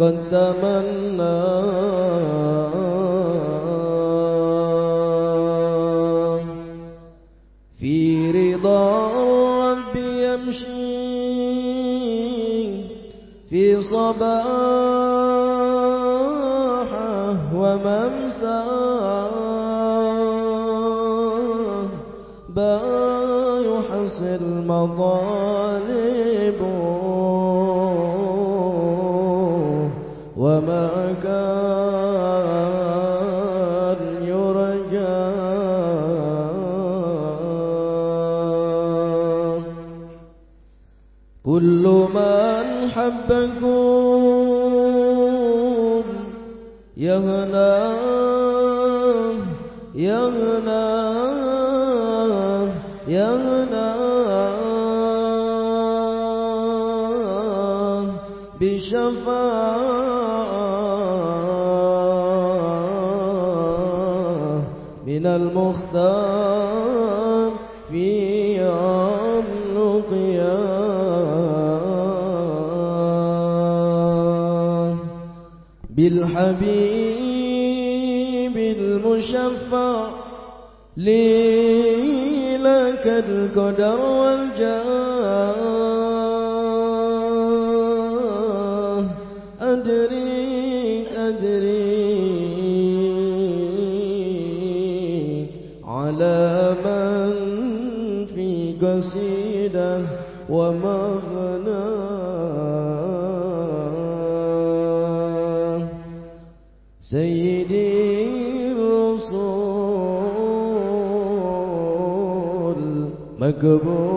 قد تمنى في رضا الرب يمشي. في صباحه وممساه حبكم يغنى يغنى يغنى بشفاعة من المختار. بالحبيب المشفع. لي لك القدر والجاه Jacobo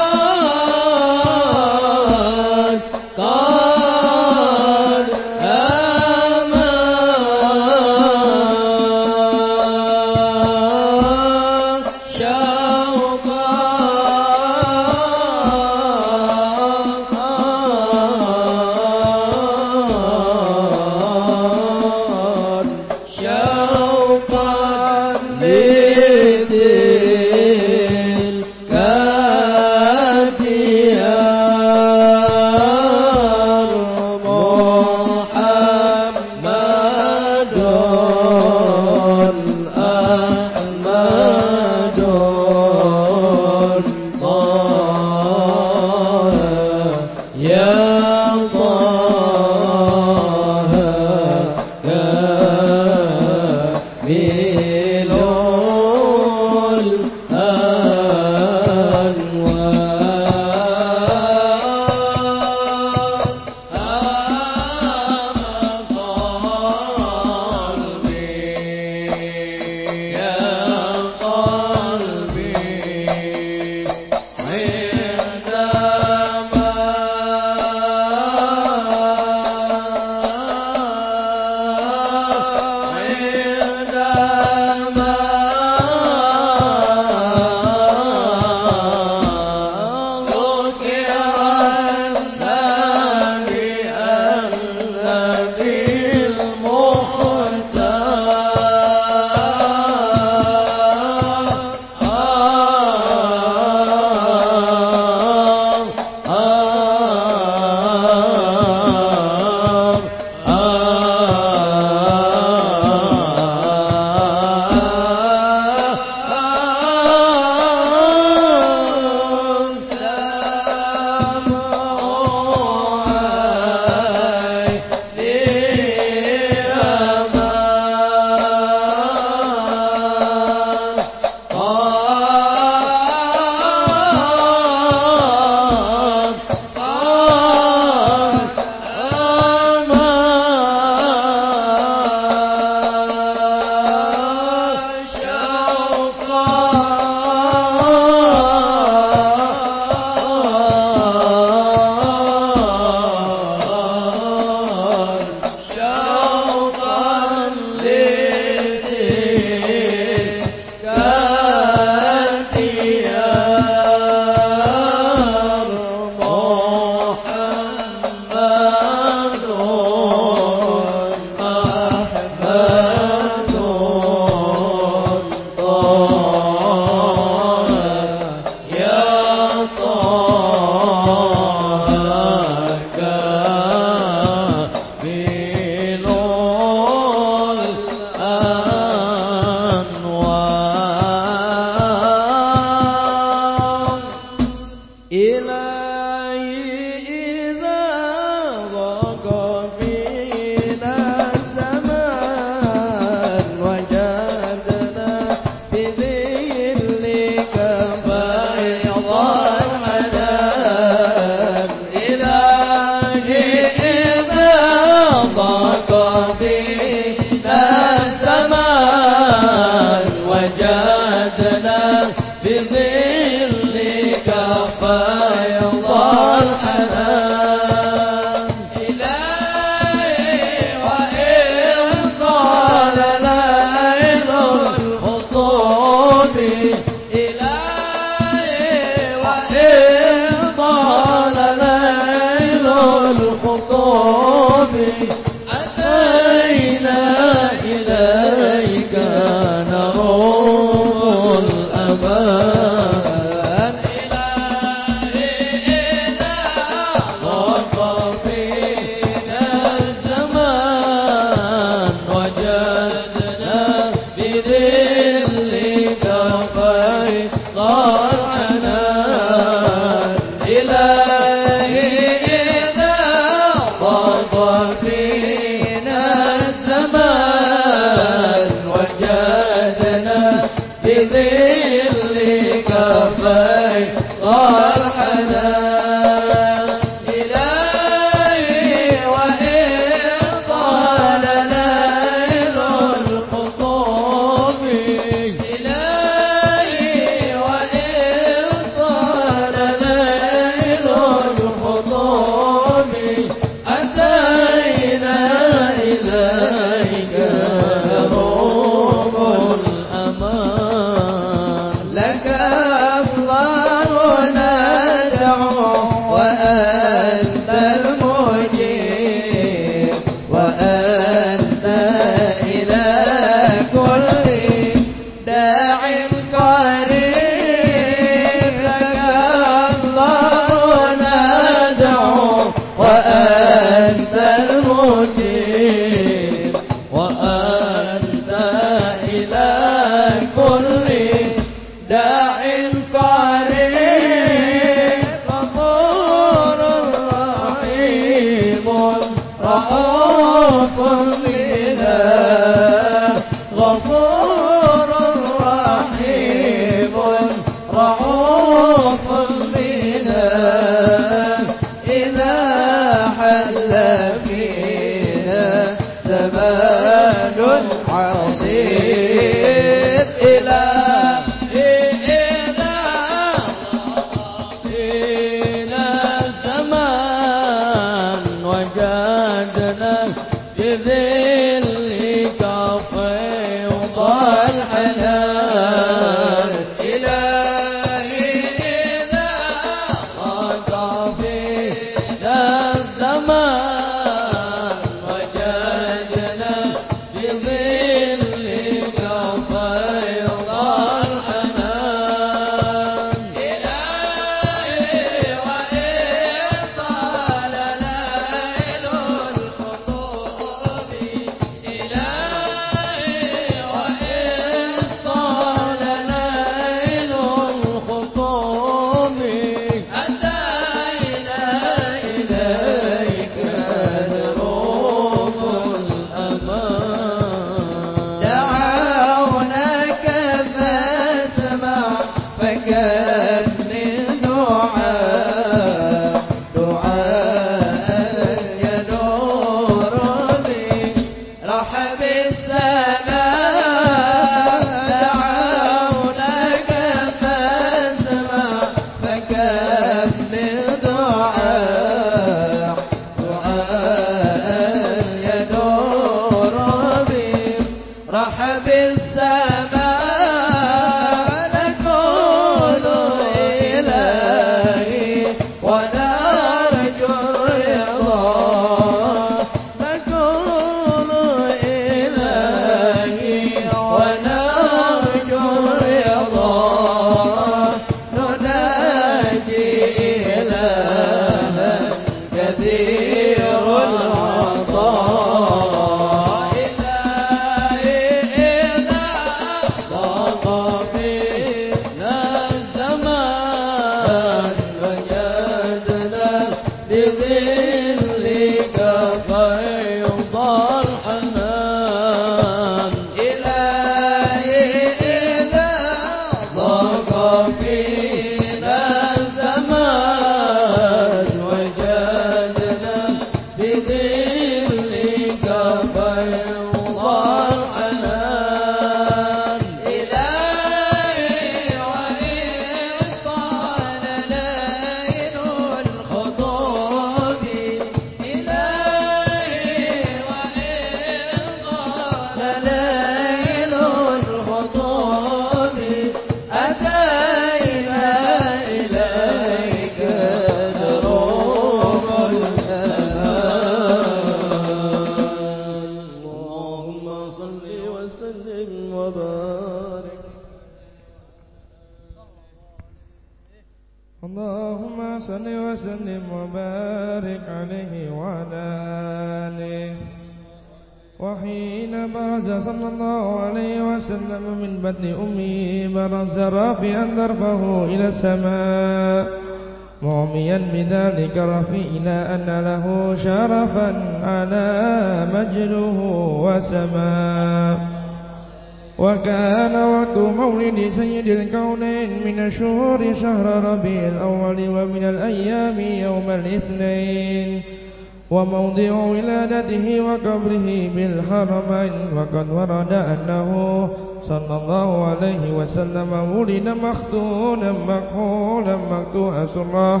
وسلم ولد مختونا مقولا مقدوع سراه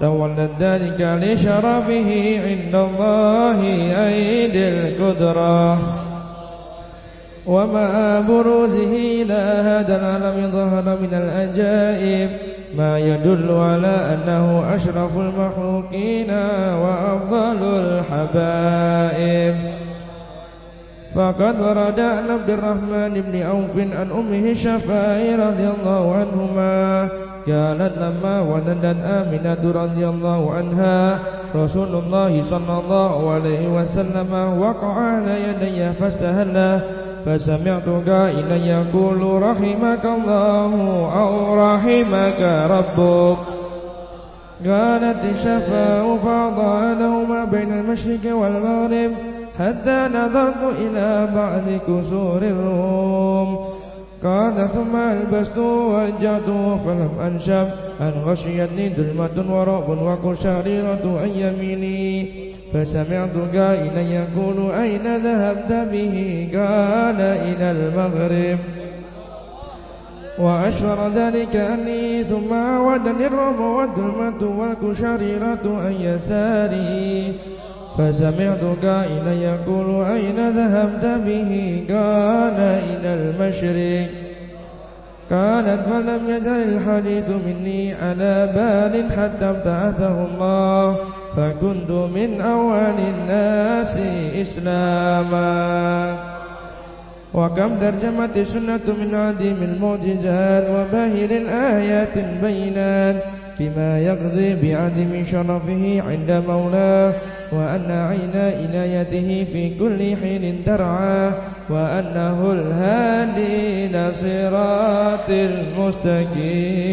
تولت ذلك لشرفه عند الله أيدي القدرة ومع بروزه إلى هذا العالم ظهر من العجائب. ما يدل على أنه أشرف المخلوقين وأفضل الحباب فقد ورد عن عبد الرحمن بن عوف عن أمه شفاعي رضي الله عنهما. قالت لما ولدت آمنة رضي الله عنها. رسول الله صلى الله عليه وسلم وقع على يدي فاستهله فسمعت قائلا يقول رحمك الله أو رحمك ربك؟ قالت الشفاء فأضاء لهما بين المشرق والمغرب. حتى نظرت إلى بعض كسور الروم. قال ثم ألبست وأرجعت فلم أنشب أن غشيتني ظلمة ورعب وقشريرة عن يميني. فسمعت قائلا يقول أين ذهبت به؟ قال إلى المغرب. وأشفر ذلك أني ثم عودني الرعب والظلمة والكشريرة عن يساري. فسمعت قائلا يقول أين ذهبت به؟ قال إلى المشرق. قالت فلم يزل الحديث مني على بال حتى ابتعثه الله فكنت من أول الناس إسلاما. وكم ترجمت السنة من عديم المعجزات وباهر الآيات البينات بما يقضي بعدم شرفه عند مولاه وأن عين إنايته في كل حين ترعى وأنه الهادي إلى صراط المستقيم.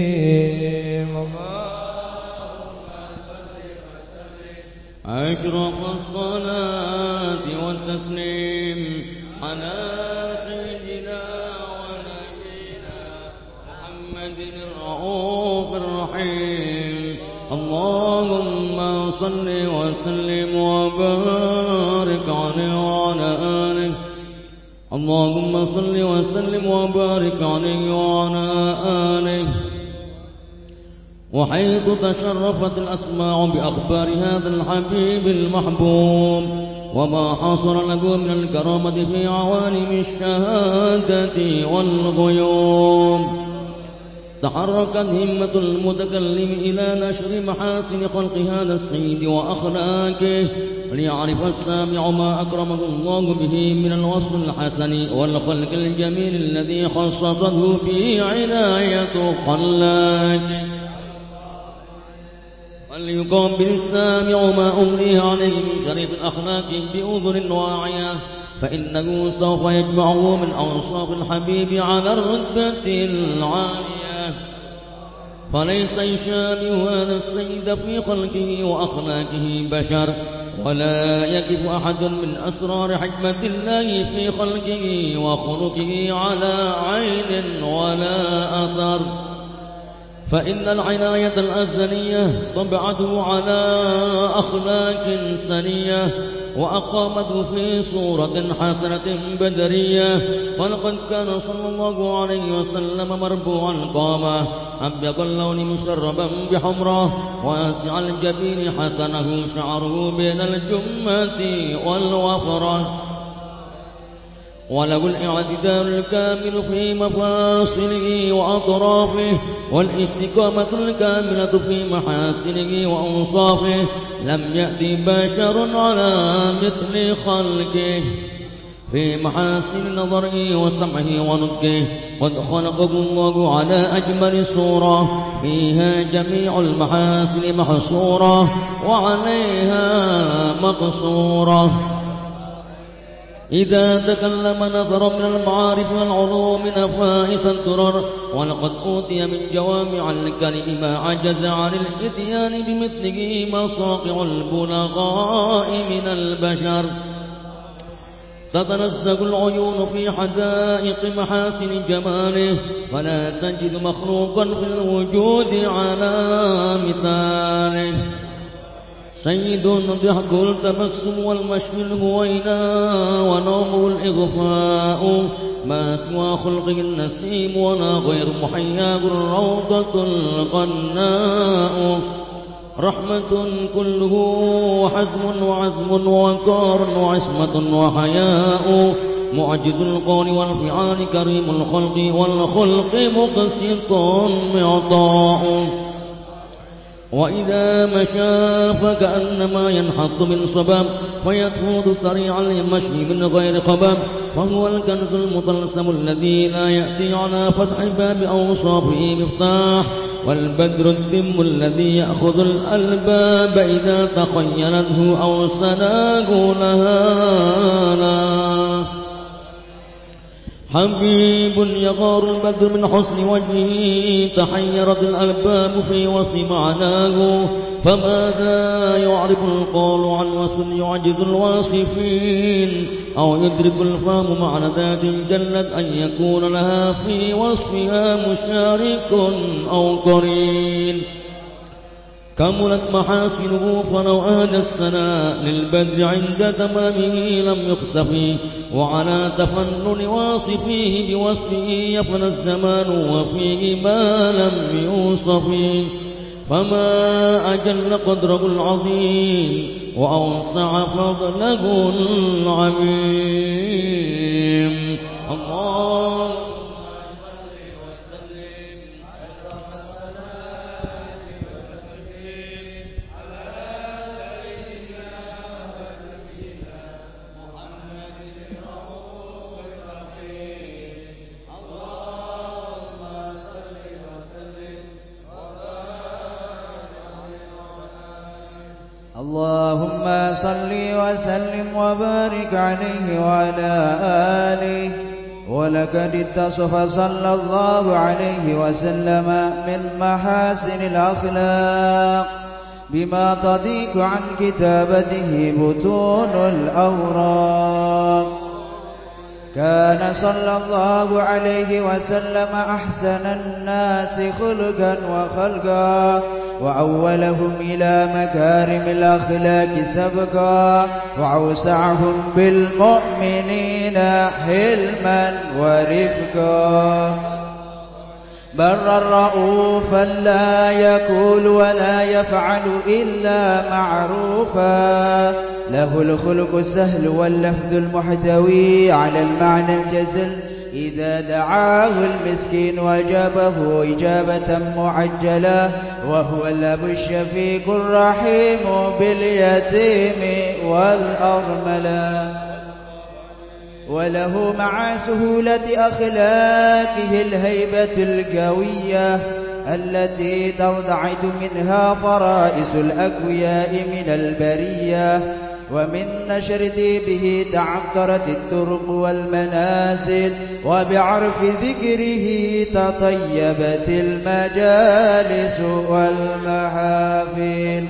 أشرف الصلاة والتسليم على الرؤوف الرحيم. اللهم صل وسلم وبارك عليه وعلى آله. اللهم صل وسلم وبارك عليه وعلى آله. وحيث تشرفت الأسماع بأخبار هذا الحبيب المحبوب وما حصل له من الكرامة في عوالم الشهادة والغيوم تحركت همة المتكلم إلى نشر محاسن خلق هذا السيد وأخلاقه ليعرف السامع ما أكرمه الله به من الوصف الحسن والخلق الجميل الذي خصصته به عناية خلاقه فليقابل السامع ما أمليه عليه من شريف الأخلاق بأذن واعية فإنه سوف يجمعه من أوصاف الحبيب على الرتبة العالية. فليس يشابه هذا السيد في خلقه وأخلاقه بشر ولا يقف أحد من أسرار حكمة الله في خلقه وخلقه على عين ولا أثر. فإن العناية الأزلية طبعته على أخلاق سنية. وأقامته في صورة حسنة بدرية. ولقد كان صلى الله عليه وسلم مربوع القامة. أبيض اللون مشربا بحمرة؟ واسع الجبين حسنه شعره بين الجمة والوفرة. وله الاعتدال الكامل في مفاصله وأطرافه والاستقامة الكاملة في محاسنه وأوصافه. لم يأتي بشر على مثل خلقه. في محاسن نظره وسمعه ونطقه قد خلقه الله على أجمل صورة. فيها جميع المحاسن محصورة وعليها مقصورة. إذا تكلم نظر من المعارف والعلوم نفائس الدرر ولقد أوتي من جوامع الكلم ما عجز عن الإتيان بمثله مصاقع البلغاء من البشر. تتنزق العيون في حدائق محاسن جماله فلا تجد مخلوقا في الوجود على مثاله. سيد ضحك التبسم والمشي الهوينا ونوم الإغفاء. ما سوى خلقه النسيم ولا غير محياه الروضة القناء رحمة كله حزم وعزم ووقار وعصمة وحياء. معجز القول والفعال كريم الخلق والخلق مقسط معطاء. وإذا مشى فكأنما ينحط من صباب فيتفوض سريع المشي من غير خباب فهو الكنز المطلسم الذي لا يأتي على فتح باب أوصافه مفتاح والبدر الدم الذي يأخذ الألباب إذا تخيلته أو سناه لها حبيب يغار البدر من حسن وجهه تحيرت الألباب في وصف معناه. فماذا يعرف القول عن وصف يعجز الواصفين؟ أو يدرك الفهم معنى ذات جلت أن يكون لها في وصفها مشارك أو قرين؟ كملت محاسنه فلو أهدى السناء للبدر عند تمامه لم يخسف وعلى تفنن واصفيه بوصفه يفنى الزمان وفيه ما لم يوصف. فما أجل قدره العظيم وأوسع فضله العميم. الله صل وسلم وبارك عليه وعلى آله. ولقد اتصف صلى الله عليه وسلم من محاسن الأخلاق بما تضيق عن كتابته بطون الأوراق. كان صلى الله عليه وسلم أحسن الناس خلقا وخلقا. وأولهم إلى مكارم الأخلاق سبقا وأوسعهم بالمؤمنين حلما ورفقا. برا رؤوفا لا يقول ولا يفعل إلا معروفا. له الخلق السهل واللفظ المحتوي على المعنى الجزل إذا دعاه المسكين وجابه إجابة معجلة وهو الأب الشفيق الرحيم باليتيم والأرملة. وله مع سهولة أخلاقه الهيبة القوية التي ترضعد منها فرائس الأقوياء من البرية. ومن نشر ديبه تعطرت الطرق والمنازل وبعرف ذكره تطيبت المجالس والمحافل.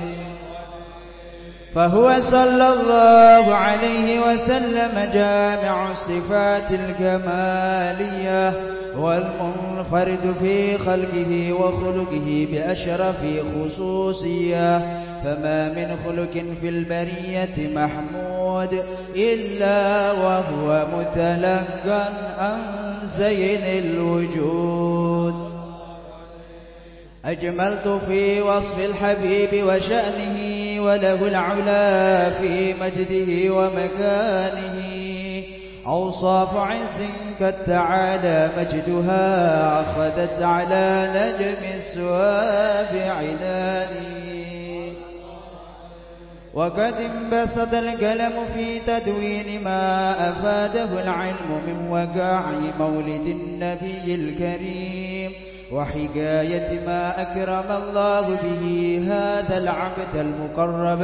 فهو صلى الله عليه وسلم جامع الصفات الكمالية والمنفرد في خلقه وخلقه بأشرف خصوصية. فما من خلق في البرية محمود إلا وهو متلقا عن زين الوجود. أجملت في وصف الحبيب وشأنه وله العلا في مجده ومكانه. أوصاف عز قد تعالى مجدها أخذت على نجم السواب عنانه وقد انبسط القلم في تدوين ما أفاده العلم من وقاع مولد النبي الكريم وحكاية ما أكرم الله به هذا العبد المقرب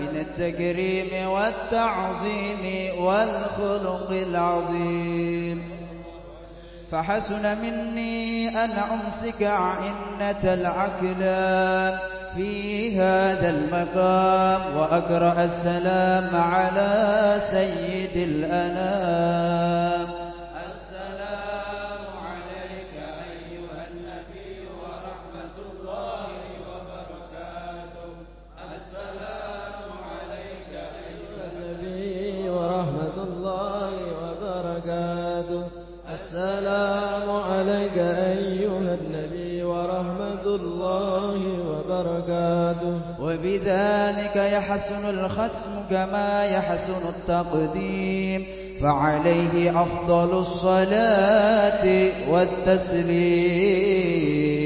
من التكريم والتعظيم والخلق العظيم. فحسن مني أن أمسك عنة العقلام في هذا المقام وأقرأ السلام على سيد الأنام. السلام عليك أيها النبي ورحمة الله وبركاته. السلام عليك أيها النبي ورحمة الله وبركاته. السلام وبركاته وبذلك يحسن الختم كما يحسن التقديم. فعليه أفضل الصلاة والتسليم.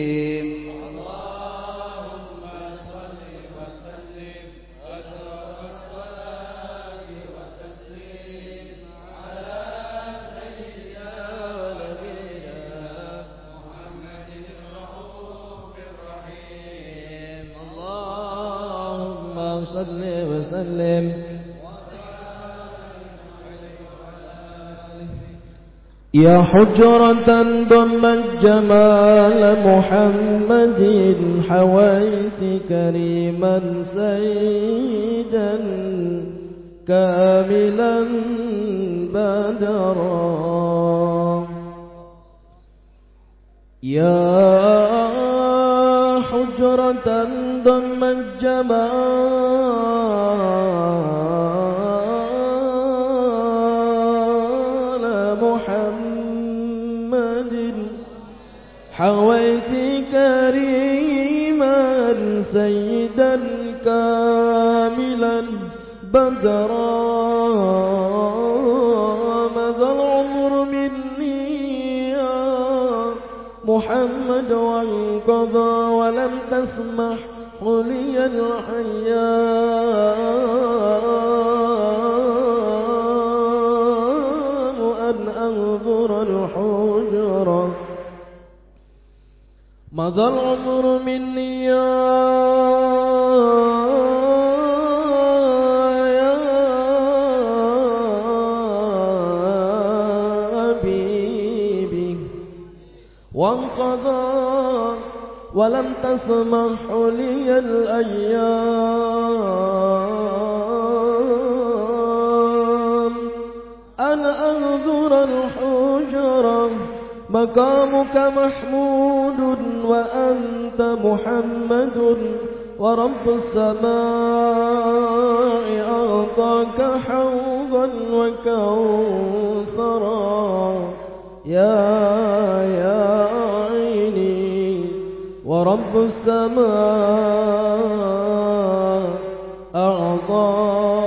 وسلم. يا حجرة ضمت جمال محمد حويت كريما سيدا كاملا بدرا. يا حجرة ضمت جمال كاملا بدرا ماذا العمر مني يا محمد وانقضى ولم تسمح لي الحياء أن أنظر الحجرة مضى العمر مني يا ولم تسمح لي الأيام. أن أنظر الحجرة مقامك محمود وأنت محمد ورب السماء أعطاك حوضا وكوثرا. يا يا ورب السماء أعطاك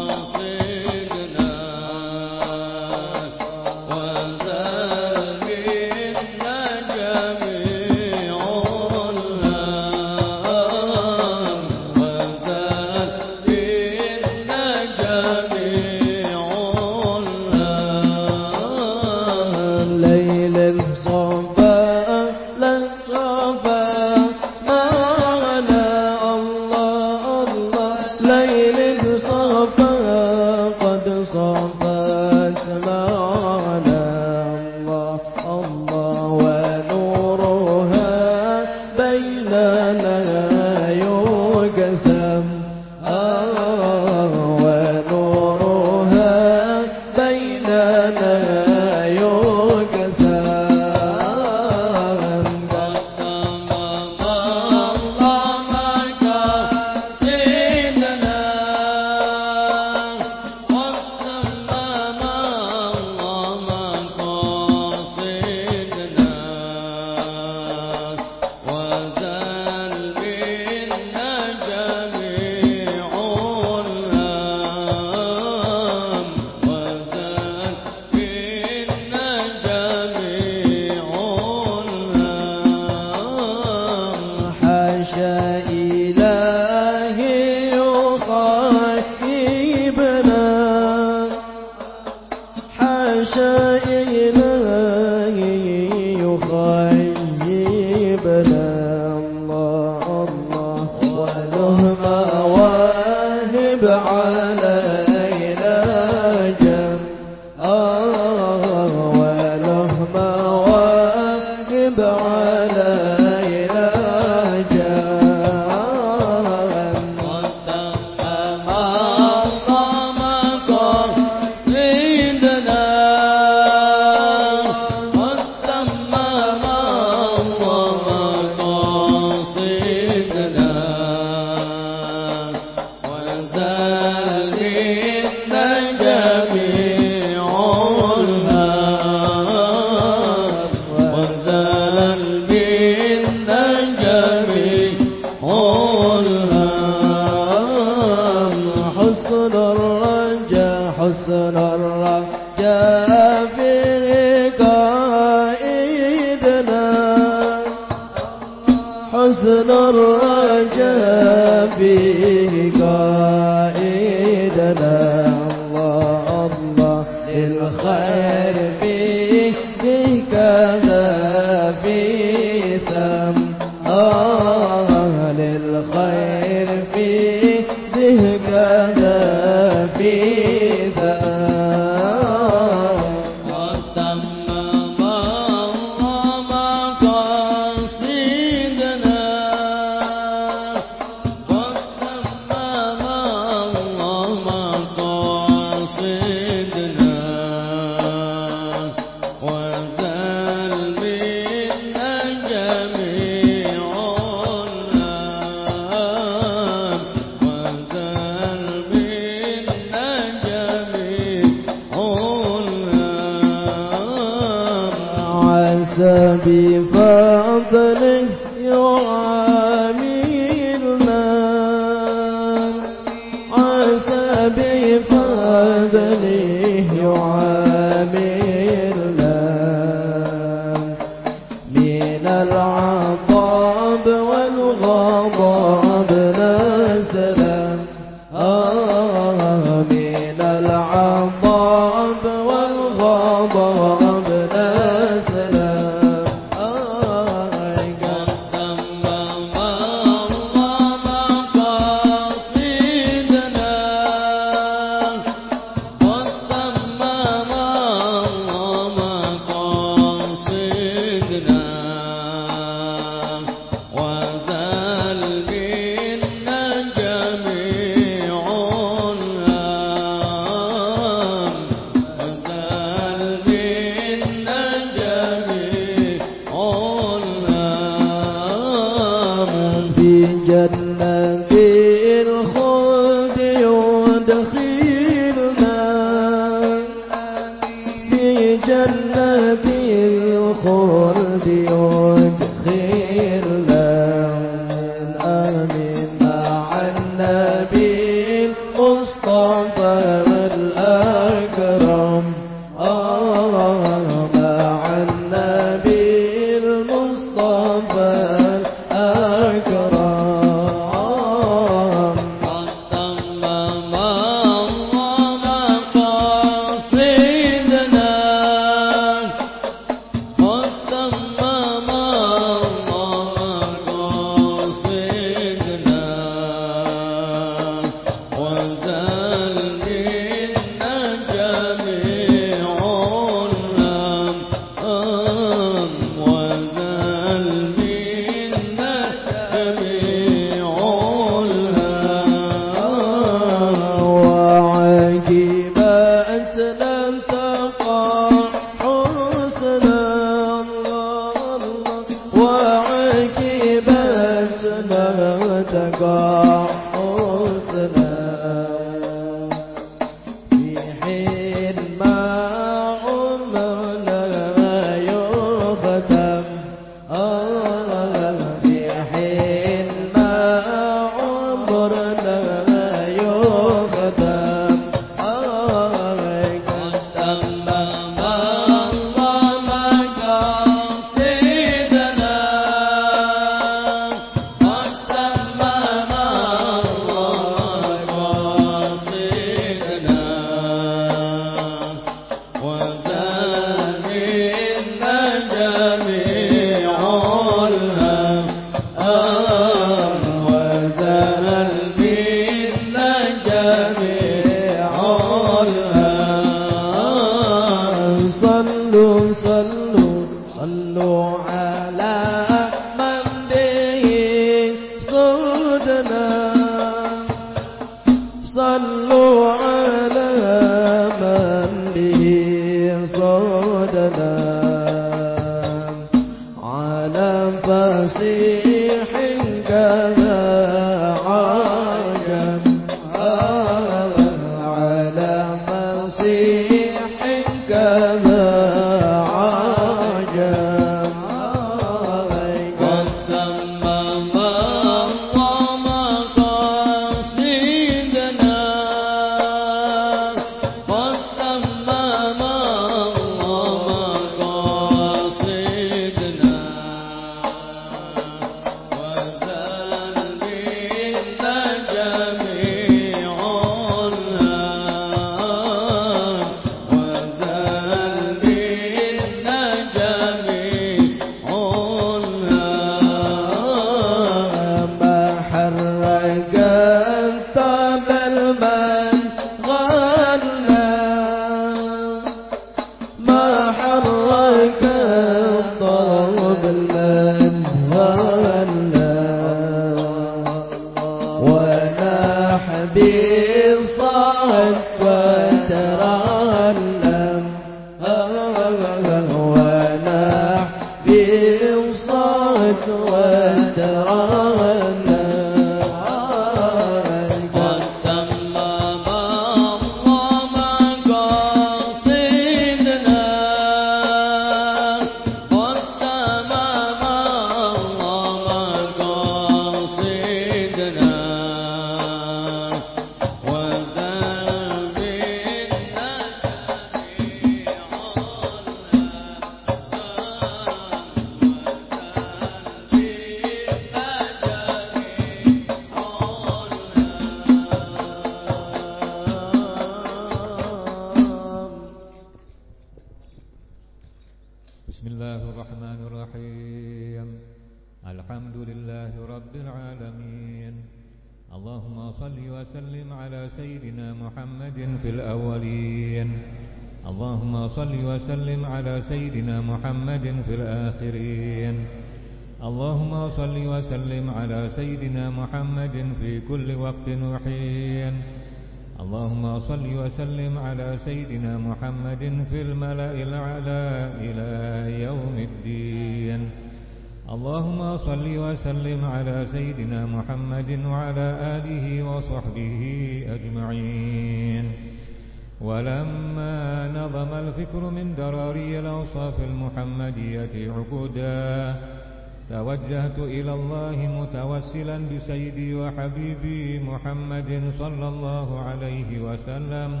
بسيدي وحبيبي محمد صلى الله عليه وسلم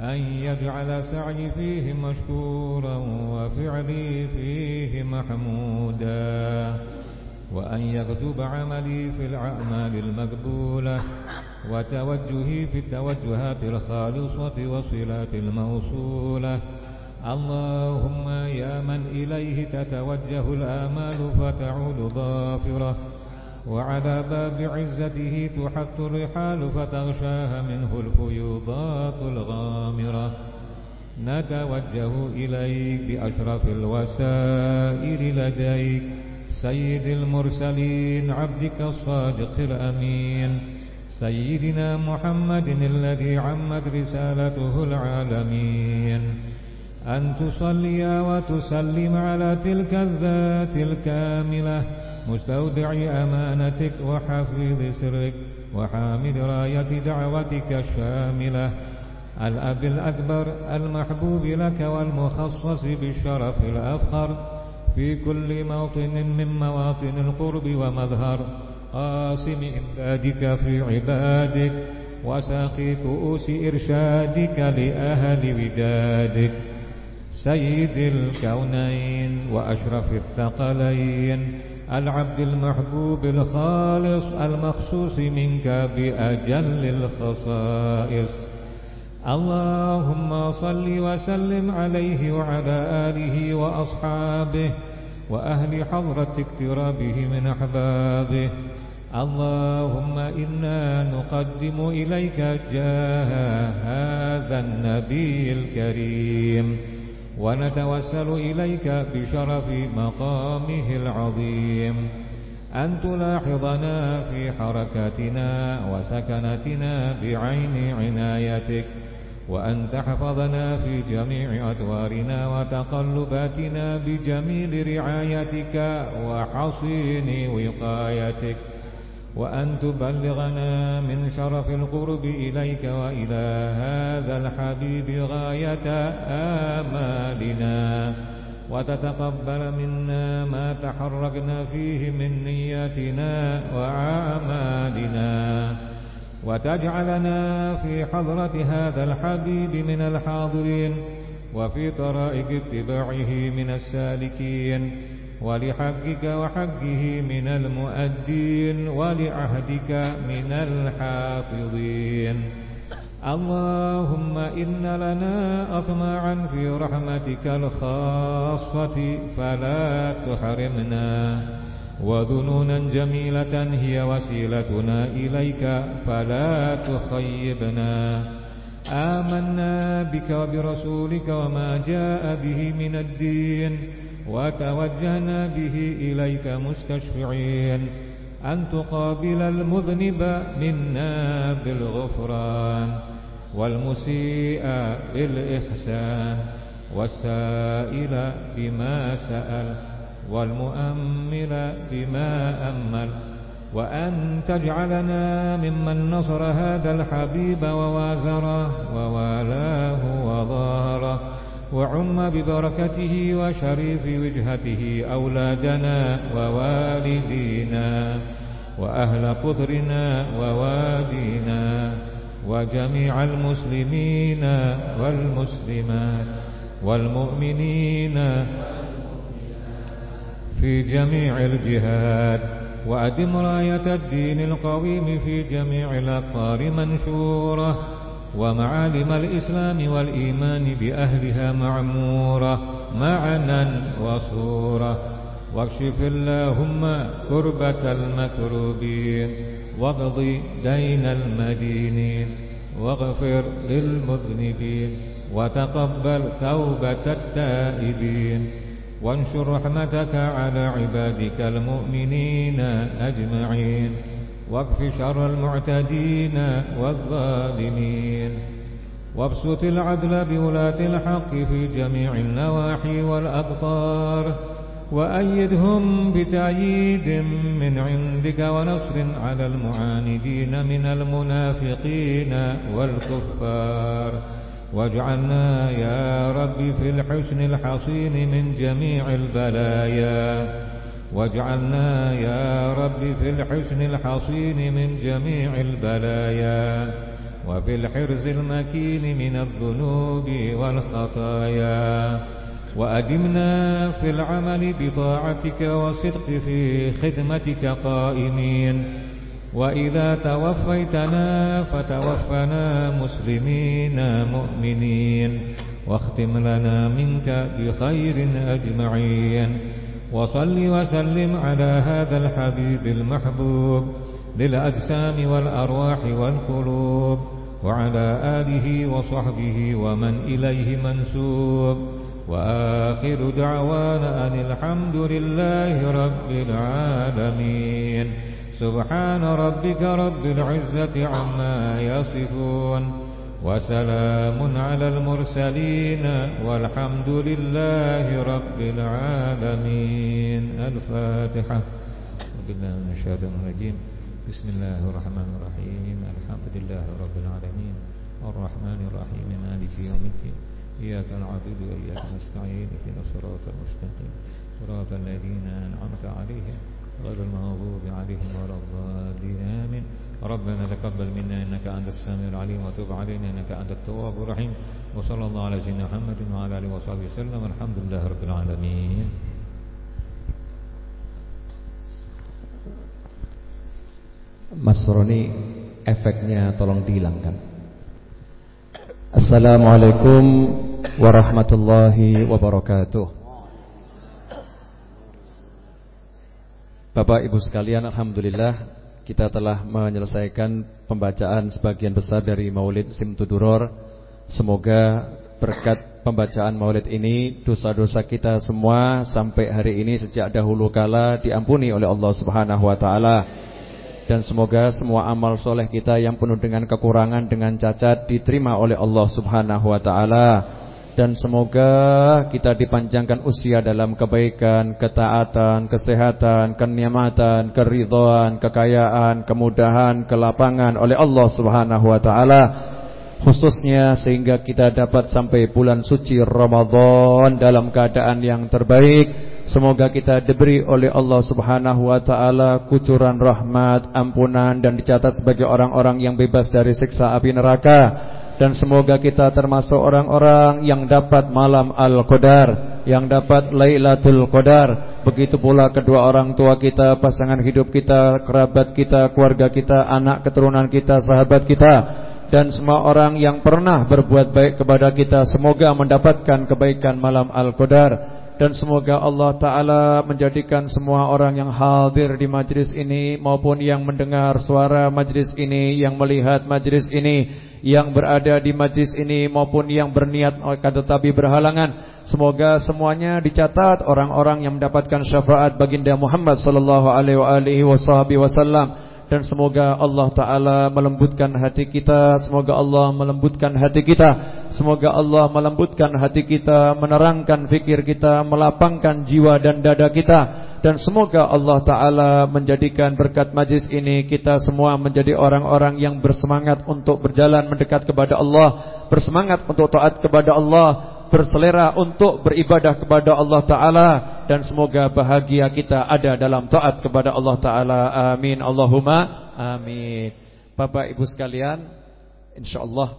أن يجعل سعي فيه مشكورا وفعلي فيه محمودا وأن يكتب عملي في الأعمال المقبولة وتوجهي في التوجهات الخالصة وصلات الموصولة. اللهم يا من إليه تتوجه الآمال فتعود ظافرة. وعلى باب عزته تحط الرحال فتغشاها منه الفيوضات الغامرة. نتوجه إليك بأشرف الوسائل لديك سيد المرسلين عبدك الصادق الأمين. سيدنا محمد الذي عمت رسالته العالمين. أن تصلي وتسلم على تلك الذات الكاملة. مستودع أمانتك وحفيظ سرك وحامل راية دعوتك الشاملة. الأب الأكبر المحبوب لك والمخصص بالشرف الأفخر. في كل موطن من مواطن القرب ومظهر. قاسم إمدادك في عبادك وساقي كؤوس إرشادك لأهل ودادك. سيد الكونين وأشرف الثقلين. العبد المحبوب الخالص المخصوص منك بأجل الخصائص. اللهم صل وسلم عليه وعلى آله وأصحابه وأهل حضرة اقترابه من أحبابه. اللهم إنا نقدم إليك جاه هذا النبي الكريم. ونتوسل إليك بشرف مقامه العظيم أن تلاحظنا في حركاتنا وسكناتنا بعين عنايتك وأن تحفظنا في جميع أدوارنا وتقلباتنا بجميل رعايتك وحصين وقايتك وأن تبلغنا من شرف القرب إليك وإلى هذا الحبيب غاية آمالنا. وتتقبل منا ما تحركنا فيه من نياتنا وأعمالنا. وتجعلنا في حضرة هذا الحبيب من الحاضرين وفي طرائق اتباعه من السالكين. ولحقك وحقه من المؤدين ولعهدك من الحافظين. اللهم إن لنا أطماعا في رحمتك الخاصة فلا تحرمنا. وذنونا جميلة هي وسيلتنا إليك فلا تخيبنا. آمنا بك وبرسولك وما جاء به من الدين. وتوجهنا به إليك مستشفعين. أن تقابل المذنب منا بالغفران والمسيء بالإحسان والسائل بما سأل والمؤمل بما أمل. وأن تجعلنا ممن نصر هذا الحبيب ووازره ووالاه وظاهره وعم ببركته وشريف وجهته أولادنا ووالدينا وأهل قطرنا ووادينا وجميع المسلمين والمسلمات والمؤمنين في جميع الجهاد وأدم راية الدين القويم في جميع الأقطار منشورة ومعالم الإسلام والإيمان بأهلها معمورة معنا وصورة واكشف اللهم كربة المكروبين واقض دين المدينين واغفر للمذنبين وتقبل توبة التائبين. وانشر رحمتك على عبادك المؤمنين أجمعين. واكف شر المعتدين والظالمين. وابسط العدل بولاة الحق في جميع النواحي والأقطار وأيدهم بتأييد من عندك ونصر على المعاندين من المنافقين والكفار. واجعلنا يا رب في الحسن الحصين من جميع البلايا. واجعلنا يا رب في الحسن الحصين من جميع البلايا وفي الحرز المكين من الذنوب والخطايا وأدمنا في العمل بطاعتك وصدق في خدمتك قائمين وإذا توفيتنا فتوفنا مسلمين مؤمنين واختم لنا منك بخير أجمعين وصل وسلم على هذا الحبيب المحبوب للأجسام والأرواح والقلوب وعلى آله وصحبه ومن إليه منسوب. وآخر دعوانا أن الحمد لله رب العالمين. سبحان ربك رب العزة عما يصفون. وسلام على المرسلين والحمد لله رب العالمين. الفاتحة. بالله من الشيطان الرجيم. بسم الله الرحمن الرحيم. الحمد لله رب العالمين. الرحمن الرحيم. مالك يوم الدين. إياك نعبد وإياك نستعين. اهدنا الصراط المستقيم. صراط الذين أنعمت عليهم غير المغضوب عليهم ولا الضالين. آمين. ربنا تقبل منا إنك أنت السميع العليم وتب علينا إنك أنت التواب الرحيم وصلى الله على سيدنا محمد وعلى آله وصحبه وسلم الحمد لله رب العالمين Mas Roni efeknya tolong dihilangkan Assalamualaikum warahmatullahi wabarakatuh Bapak Ibu sekalian Alhamdulillah kita telah menyelesaikan pembacaan sebagian besar dari Maulid Simtuduror. Semoga berkat pembacaan maulid ini dosa-dosa kita semua sampai hari ini sejak dahulu kala diampuni oleh Allah Subhanahu wa taala. Dan semoga semua amal soleh kita yang penuh dengan kekurangan dengan cacat diterima oleh Allah Subhanahu wa taala. Dan semoga kita dipanjangkan usia dalam kebaikan, ketaatan, kesehatan, kenikmatan, keridhaan, kekayaan, kemudahan, kelapangan oleh Allah Subhanahu wa taala. Khususnya sehingga kita dapat sampai bulan suci Ramadan dalam keadaan yang terbaik. Semoga kita diberi oleh Allah Subhanahu wa taala kucuran rahmat, ampunan dan dicatat sebagai orang-orang yang bebas dari siksa api neraka dan semoga kita termasuk orang-orang yang dapat malam Al-Qadar, yang dapat Lailatul Qadar. Begitu pula kedua orang tua kita, pasangan hidup kita, kerabat kita, keluarga kita, anak keturunan kita, sahabat kita dan semua orang yang pernah berbuat baik kepada kita semoga mendapatkan kebaikan malam Al-Qadar dan semoga Allah Ta'ala menjadikan semua orang yang hadir di majlis ini Maupun yang mendengar suara majlis ini Yang melihat majlis ini Yang berada di majlis ini Maupun yang berniat akan tetapi berhalangan Semoga semuanya dicatat. Orang-orang yang mendapatkan syafaat baginda Muhammad sallallahu alaihi wasallam dan semoga Allah taala melembutkan hati kita semoga Allah melembutkan hati kita semoga Allah melembutkan hati kita menerangkan fikir kita melapangkan jiwa dan dada kita. Dan semoga Allah taala menjadikan berkat majlis ini kita semua menjadi orang-orang yang bersemangat untuk berjalan mendekat kepada Allah bersemangat untuk taat kepada Allah berselera untuk beribadah kepada Allah Ta'ala Dan semoga bahagia kita ada dalam taat kepada Allah Ta'ala. Amin. Allahumma Amin. Bapak Ibu sekalian InsyaAllah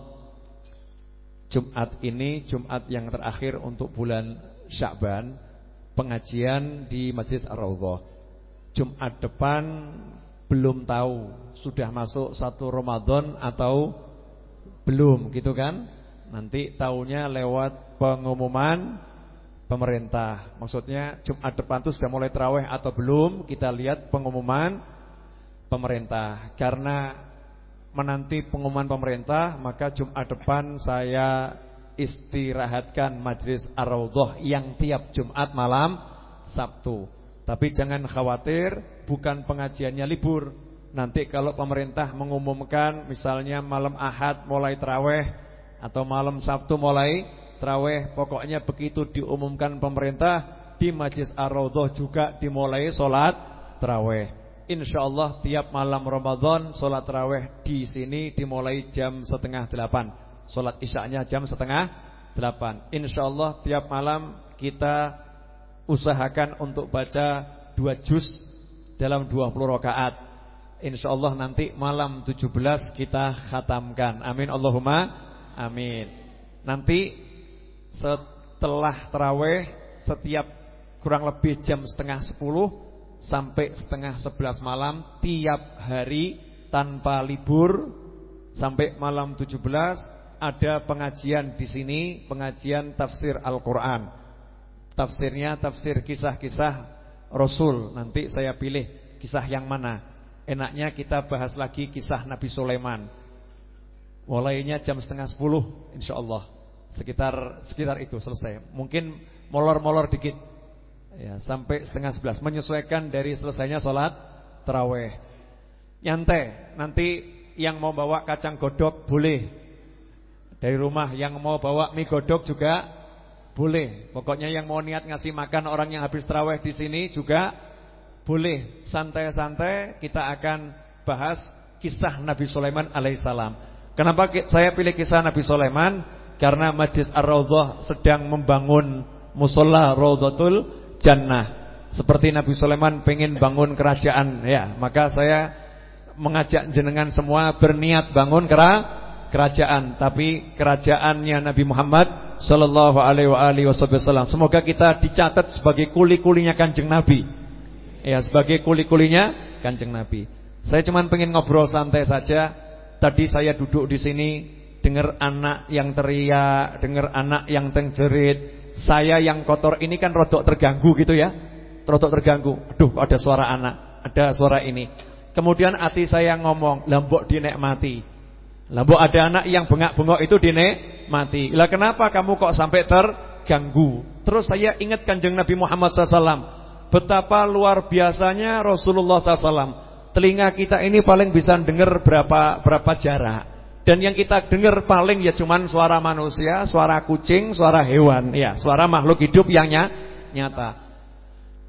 Jumat ini Jumat yang terakhir untuk bulan Syakban Pengajian di Majlis Ar-Rawdah Jumat depan belum tahu Sudah masuk satu Ramadan atau belum gitu kan Nanti tahunya lewat pengumuman pemerintah. Maksudnya Jumat depan itu sudah mulai terawih atau belum? Kita lihat pengumuman pemerintah. Karena menanti pengumuman pemerintah, maka Jumat depan saya istirahatkan majlis Ar-Raudhah yang tiap Jumat malam Sabtu. Tapi jangan khawatir, bukan pengajiannya libur. Nanti kalau pemerintah mengumumkan misalnya malam Ahad mulai terawih atau malam Sabtu mulai traweh pokoknya begitu diumumkan pemerintah di Majlis Ar-Raudhah juga dimulai solat traweh. Insyaallah tiap malam Ramadan solat traweh di sini dimulai jam setengah delapan. Solat isyaknya jam setengah delapan. Insyaallah tiap malam kita usahakan untuk baca dua juz dalam 20 rakaat. Insyaallah nanti malam 17 kita khatamkan. Amin Allahumma Amin. Nanti setelah terawih setiap kurang lebih jam setengah sepuluh sampai setengah sebelas malam tiap hari tanpa libur sampai malam tujuh belas ada pengajian di sini pengajian tafsir Al-Qur'an. Tafsirnya tafsir kisah-kisah Rasul. Nanti saya pilih kisah yang mana. Enaknya kita bahas lagi kisah Nabi Sulaiman. Mulainya jam setengah sepuluh Insya Allah Sekitar sekitar itu selesai. Mungkin molor-molor dikit. Ya Sampai setengah sebelas. Menyesuaikan dari selesainya sholat Terawih Nyantai. Nanti yang mau bawa kacang godok boleh. Dari rumah Yang mau bawa mie godok juga Boleh. Pokoknya yang mau niat ngasih makan Orang yang habis terawih di sini juga Boleh. Santai-santai kita akan bahas Kisah Nabi Sulaiman alaihissalam Kenapa saya pilih kisah Nabi Sulaiman? Karena Masjid Ar-Raudhah sedang membangun musola Raudhatul Jannah. Seperti Nabi Sulaiman pengen bangun kerajaan ya, maka saya mengajak jenengan semua berniat bangun kera kerajaan, tapi kerajaannya Nabi Muhammad sallallahu alaihi wasallam. Semoga kita dicatat sebagai kuli-kulinya Kanjeng Nabi. Ya, sebagai kuli-kulinya Kanjeng Nabi. Saya cuma pengen ngobrol santai saja Tadi saya duduk di sini dengar anak yang teriak, dengar anak yang tengjerit. Saya yang kotor ini kan rodok terganggu gitu ya. Rodok terganggu. Aduh, ada suara anak, ada suara ini. Kemudian hati saya ngomong, lambok dinikmati. Lambok ada anak yang bengak-bengok itu dinik mati. Lah kenapa kamu kok sampai terganggu? Terus saya ingat kanjeng Nabi Muhammad SAW. Betapa luar biasanya Rasulullah SAW. Telinga kita ini paling bisa dengar berapa berapa jarak. Dan yang kita dengar paling ya cuman suara manusia, suara kucing, suara hewan, ya, suara makhluk hidup yang nyata.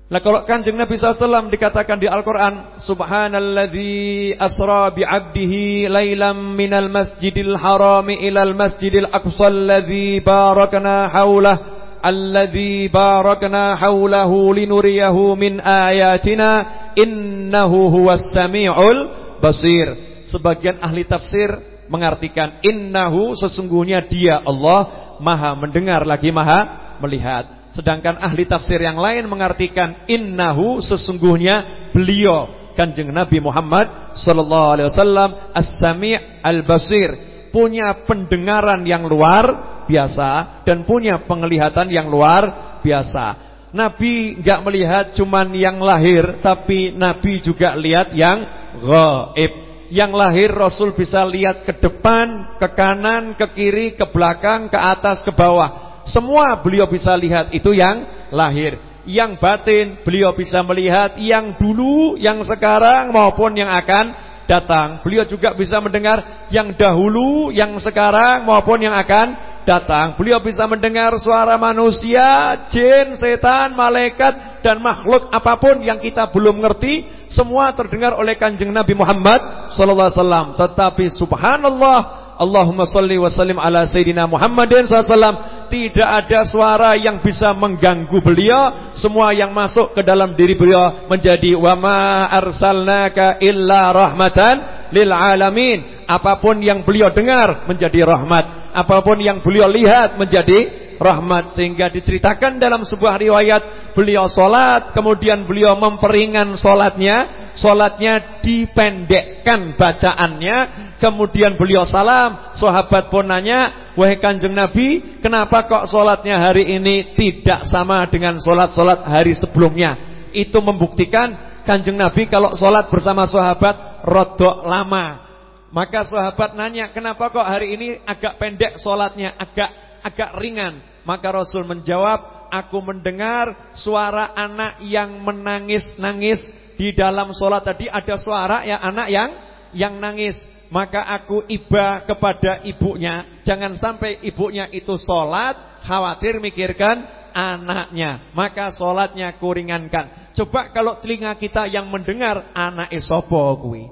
Nah kalau kanjeng Nabi SAW dikatakan di Al-Quran Subhanalladzi asra bi'abdihi laylam minal masjidil harami ilal masjidil aqsa alladzi barakna hawlah Alladzi barakna hawlahu linuriyahu min ayatina Innahu huwas sami'ul basir Sebagian ahli tafsir mengartikan innahu sesungguhnya dia Allah maha mendengar lagi maha melihat. Sedangkan ahli tafsir yang lain mengartikan innahu sesungguhnya beliau Kanjeng Nabi Muhammad sallallahu alaihi wasallam as-sami' al-basir punya pendengaran yang luar biasa dan punya penglihatan yang luar biasa. Nabi enggak melihat cuman yang lahir tapi Nabi juga lihat yang gaib. Yang lahir Rasul bisa lihat ke depan, ke kanan, ke kiri, ke belakang, ke atas, ke bawah. Semua beliau bisa lihat itu yang lahir. Yang batin beliau bisa melihat yang dulu, yang sekarang maupun yang akan datang. Beliau juga bisa mendengar yang dahulu, yang sekarang maupun yang akan datang. Beliau bisa mendengar suara manusia, jin, setan, malaikat dan makhluk apa pun yang kita belum ngerti semua terdengar oleh kanjeng Nabi Muhammad wasallam. Tetapi subhanallah, Allahumma salli wa sallim ala sayyidina Muhammadin wasallam. Tidak ada suara yang bisa mengganggu beliau. Semua yang masuk ke dalam diri beliau menjadi wa ma arsalnaka illa rahmatan lil alamin. Apa pun yang beliau dengar menjadi rahmat. Apa pun yang beliau lihat menjadi rahmat sehingga diceritakan dalam sebuah riwayat beliau solat, kemudian beliau memperingan solatnya, solatnya dipendekkan bacaannya, kemudian beliau salam, sahabat pun nanya, wahai kanjeng Nabi, kenapa kok solatnya hari ini tidak sama dengan solat-solat hari sebelumnya? Itu membuktikan kanjeng Nabi kalau solat bersama sahabat rodok lama. Maka sahabat nanya, kenapa kok hari ini agak pendek solatnya, agak agak ringan? Maka Rasul menjawab, aku mendengar suara anak yang menangis-nangis di dalam sholat tadi ada suara ya anak yang yang nangis. Maka aku iba kepada ibunya. Jangan sampai ibunya itu sholat khawatir mikirkan anaknya. Maka sholatnya kuringankan. Coba kalau telinga kita yang mendengar anak esopo kui.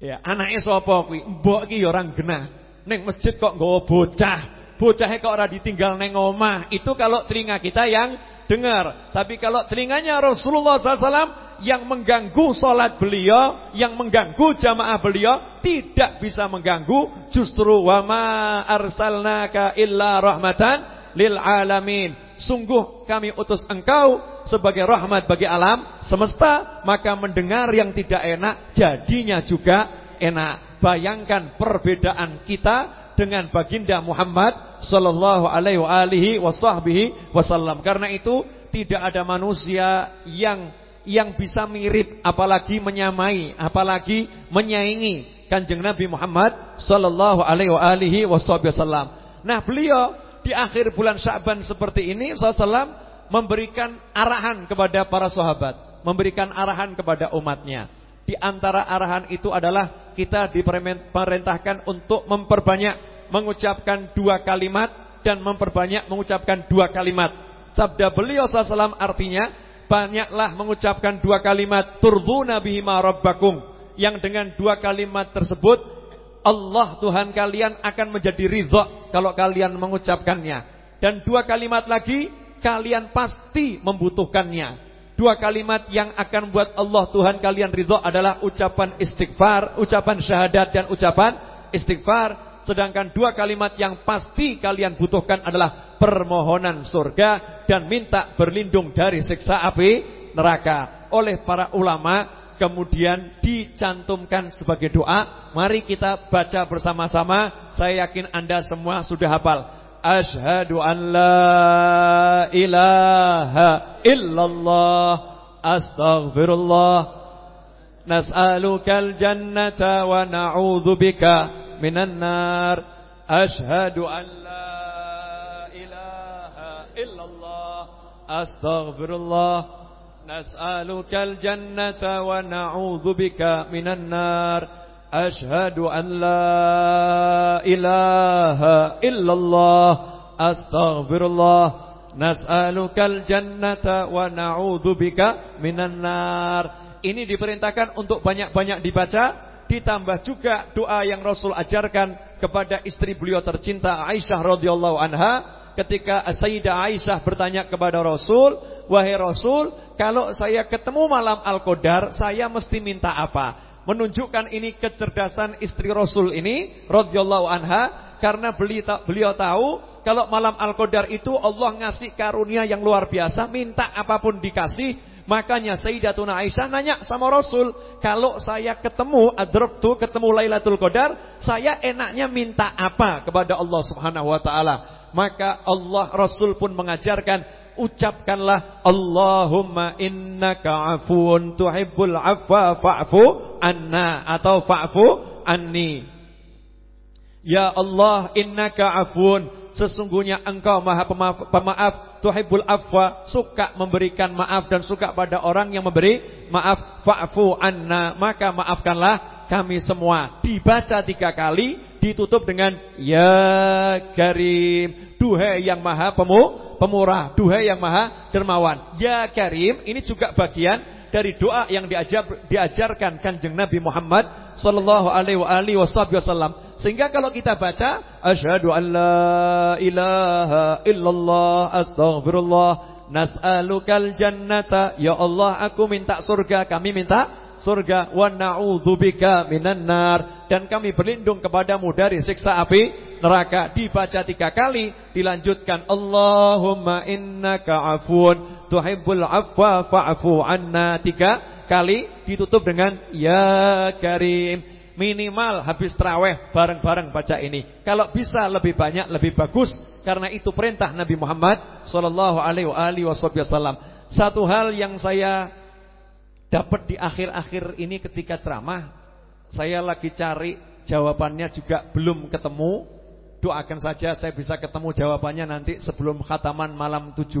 Ya, anak esopo kui. Mbok ki ya orang genah. Neng masjid kok nggawa bocah. Bocahnya kok ora ditinggal neng omah. Itu kalau telinga kita yang dengar. Tapi kalau telinganya Rasulullah SAW yang mengganggu sholat beliau, yang mengganggu jamaah beliau, tidak bisa mengganggu. Justru wama arsalnaka illa rahmatan lil alamin. Sungguh kami utus engkau sebagai rahmat bagi alam semesta, maka mendengar yang tidak enak jadinya juga enak. Bayangkan perbedaan kita dengan baginda Muhammad sallallahu alaihi wasallam. Karena itu tidak ada manusia yang yang bisa mirip apalagi menyamai, apalagi menyaingi Kanjeng Nabi Muhammad sallallahu alaihi wasallam. Nah, beliau di akhir bulan Syaban seperti ini sallallahu memberikan arahan kepada para sahabat, memberikan arahan kepada umatnya. Di antara arahan itu adalah kita diperintahkan untuk memperbanyak mengucapkan dua kalimat dan memperbanyak mengucapkan dua kalimat. Sabda beliau SAW artinya banyaklah mengucapkan dua kalimat turdzuna bihima rabbakum yang dengan dua kalimat tersebut Allah Tuhan kalian akan menjadi ridha kalau kalian mengucapkannya. Dan dua kalimat lagi kalian pasti membutuhkannya. Dua kalimat yang akan buat Allah Tuhan kalian ridha adalah ucapan istighfar, ucapan syahadat dan ucapan istighfar Sedangkan dua kalimat yang pasti kalian butuhkan adalah permohonan surga dan minta berlindung dari siksa api neraka. Oleh para ulama kemudian dicantumkan sebagai doa. Mari kita baca bersama-sama. Saya yakin Anda semua sudah hafal. Ashhadu an la ilaha illallah astaghfirullah nas'alukal jannata wa na'udzubika minan nar. Ashadu an la ilaha illallah. Astaghfirullah. Nas'aluka al-jannata wa na'udhu bika minan nar. Ashadu an la ilaha illallah. Astaghfirullah. Nas'alukal jannata wa na'udhu bika minan nar. Ini diperintahkan untuk banyak-banyak dibaca. Ditambah juga doa yang Rasul ajarkan kepada istri beliau tercinta Aisyah radhiyallahu anha ketika Sayyidah Aisyah bertanya kepada Rasul, "Wahai Rasul, kalau saya ketemu malam Al-Qadar, saya mesti minta apa?" Menunjukkan ini kecerdasan istri Rasul ini radhiyallahu anha karena beliau tahu kalau malam Al-Qadar itu Allah ngasih karunia yang luar biasa, minta apa pun dikasih Makanya Sayyidatuna Aisyah nanya sama Rasul, kalau saya ketemu adrobtu, ketemu Lailatul Qadar, saya enaknya minta apa kepada Allah Subhanahu wa taala? Maka Allah Rasul pun mengajarkan, ucapkanlah Allahumma innaka afuun tuhibbul afwa fa'fu anna atau fa'fu anni. Ya Allah innaka afuun Sesungguhnya engkau maha pemaaf, pemaaf Tuhibul afwa Suka memberikan maaf dan suka pada orang yang memberi maaf. Fa'fu anna Maka maafkanlah kami semua. Dibaca tiga kali Ditutup dengan Ya Karim Duhai yang maha pemu, pemurah Duhai yang maha dermawan. Ya Karim Ini juga bagian dari doa yang diajar, diajarkan kanjeng Nabi Muhammad sallallahu alaihi wasallam. Sehingga kalau kita baca asyhadu an la ilaha illallah astaghfirullah nas'alukal jannata. Ya Allah aku minta surga kami minta surga. Wa na'udzubika minan nar. Dan kami berlindung kepadamu dari siksa api neraka. Dibaca tiga kali dilanjutkan Allahumma innaka afun tuhibbul afwa fa'fu anna. Tiga kali ditutup dengan ya karim. Minimal habis terawih bareng-bareng baca ini. Kalau bisa lebih banyak lebih bagus. Karena itu perintah Nabi Muhammad sallallahu alaihi wasallam satu hal yang saya dapat di akhir-akhir ini ketika ceramah saya lagi cari jawabannya juga belum ketemu. Doakan saja saya bisa ketemu jawabannya nanti sebelum khataman malam 17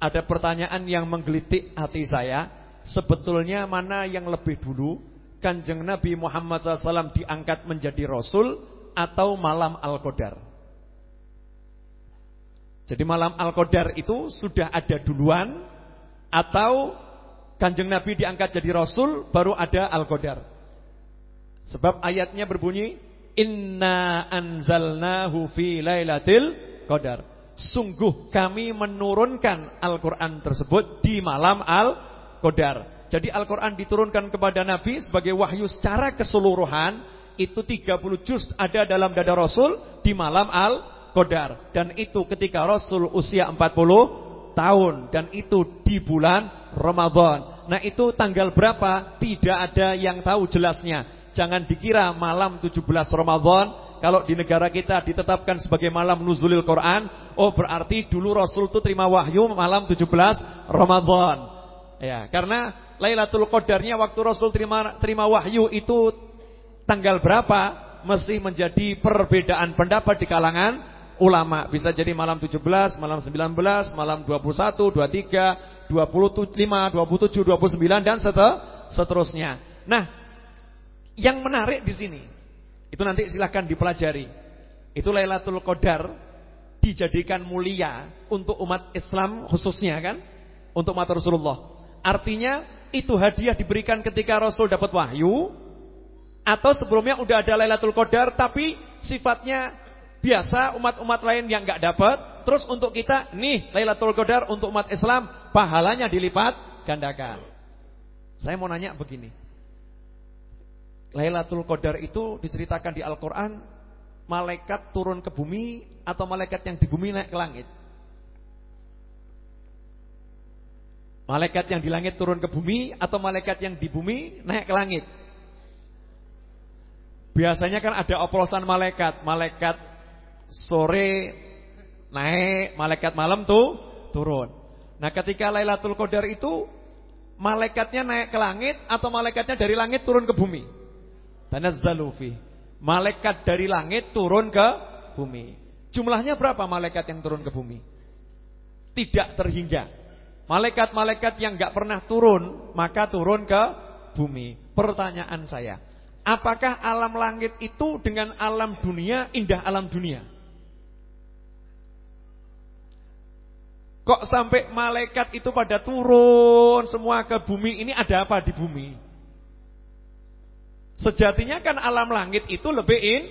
ada pertanyaan yang menggelitik hati saya. Sebetulnya mana yang lebih dulu? Kanjeng Nabi Muhammad SAW diangkat menjadi Rasul atau malam Al-Qadar? Jadi malam Al-Qadar itu sudah ada duluan atau Kanjeng Nabi diangkat jadi Rasul baru ada Al-Qadar. Sebab ayatnya berbunyi Inna anzalnahu fi lailatul qadar. Sungguh kami menurunkan Al-Quran tersebut di malam Al-Qadar. Jadi Al-Quran diturunkan kepada Nabi sebagai wahyu secara keseluruhan. Itu 30 juz ada dalam dada Rasul di malam Al-Qadar. Dan itu ketika Rasul usia 40 tahun. Dan itu di bulan Ramadan. Nah itu tanggal berapa? Tidak ada yang tahu jelasnya. Jangan dikira malam 17 Ramadan kalau di negara kita ditetapkan sebagai malam nuzulil Quran, oh berarti dulu Rasul itu terima wahyu malam 17 Ramadan. Ya, karena Lailatul Qadarnya waktu Rasul terima terima wahyu itu tanggal berapa mesti menjadi perbedaan pendapat di kalangan ulama. Bisa jadi malam 17, malam 19, malam 21, 23, 25, 27, 29 dan seterusnya. Nah, yang menarik di sini itu nanti silahkan dipelajari. Itu Lailatul Qadar dijadikan mulia untuk umat Islam khususnya kan? Untuk umat Rasulullah. Artinya itu hadiah diberikan ketika Rasul dapat wahyu atau sebelumnya udah ada Lailatul Qadar tapi sifatnya biasa umat-umat lain yang nggak dapat. Terus untuk kita nih Lailatul Qadar untuk umat Islam pahalanya dilipat gandakan. Saya mau nanya begini. Lailatul Qadar itu diceritakan di Al-Quran Malaikat turun ke bumi Atau malaikat yang di bumi naik ke langit? Malaikat yang di langit turun ke bumi Atau malaikat yang di bumi naik ke langit? Biasanya kan ada oplosan malaikat. Malaikat sore naik Malaikat malam tuh turun. Nah ketika Lailatul Qadar itu Malaikatnya naik ke langit Atau malaikatnya dari langit turun ke bumi Tanazzalu fi. Malaikat dari langit turun ke bumi. Jumlahnya berapa malaikat yang turun ke bumi? Tidak terhingga. Malaikat-malaikat yang gak pernah turun, maka turun ke bumi. Pertanyaan saya, apakah alam langit itu dengan alam dunia indah alam dunia? Kok sampai malaikat itu pada turun semua ke bumi ini ada apa di bumi? Sejatinya kan alam langit itu lebih in,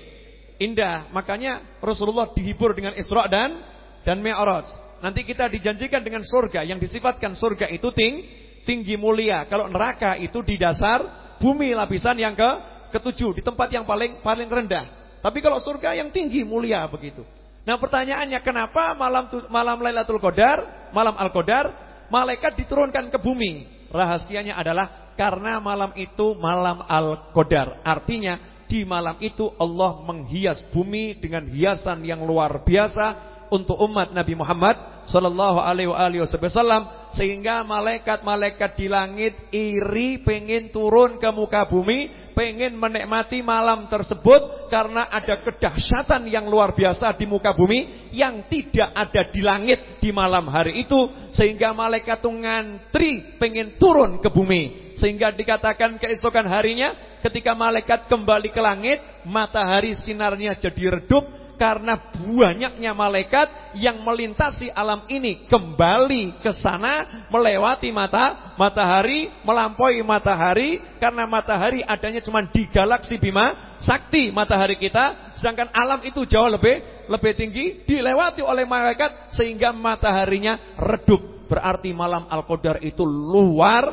indah. Makanya Rasulullah dihibur dengan Isra dan dan Mi'raj. Nanti kita dijanjikan dengan surga yang disifatkan surga itu ting, tinggi mulia. Kalau neraka itu di dasar bumi lapisan yang ke ketujuh di tempat yang paling paling rendah. Tapi kalau surga yang tinggi mulia begitu. Nah pertanyaannya kenapa malam malam Lailatul Qadar, malam Al-Qadar, malaikat diturunkan ke bumi? Rahasianya adalah karena malam itu malam Al-Qadar. Artinya di malam itu Allah menghias bumi dengan hiasan yang luar biasa untuk umat Nabi Muhammad sallallahu alaihi wasallam sehingga malaikat-malaikat di langit iri pengen turun ke muka bumi pengen menikmati malam tersebut karena ada kedahsyatan yang luar biasa di muka bumi yang tidak ada di langit di malam hari itu sehingga malaikat itu ngantri pengen turun ke bumi. Sehingga dikatakan keesokan harinya ketika malaikat kembali ke langit matahari sinarnya jadi redup karena banyaknya malaikat yang melintasi alam ini kembali ke sana melewati mata matahari, melampaui matahari karena matahari adanya cuma di galaksi Bima Sakti matahari kita, sedangkan alam itu jauh lebih lebih tinggi dilewati oleh malaikat sehingga mataharinya redup. Berarti malam Al-Qadar itu luar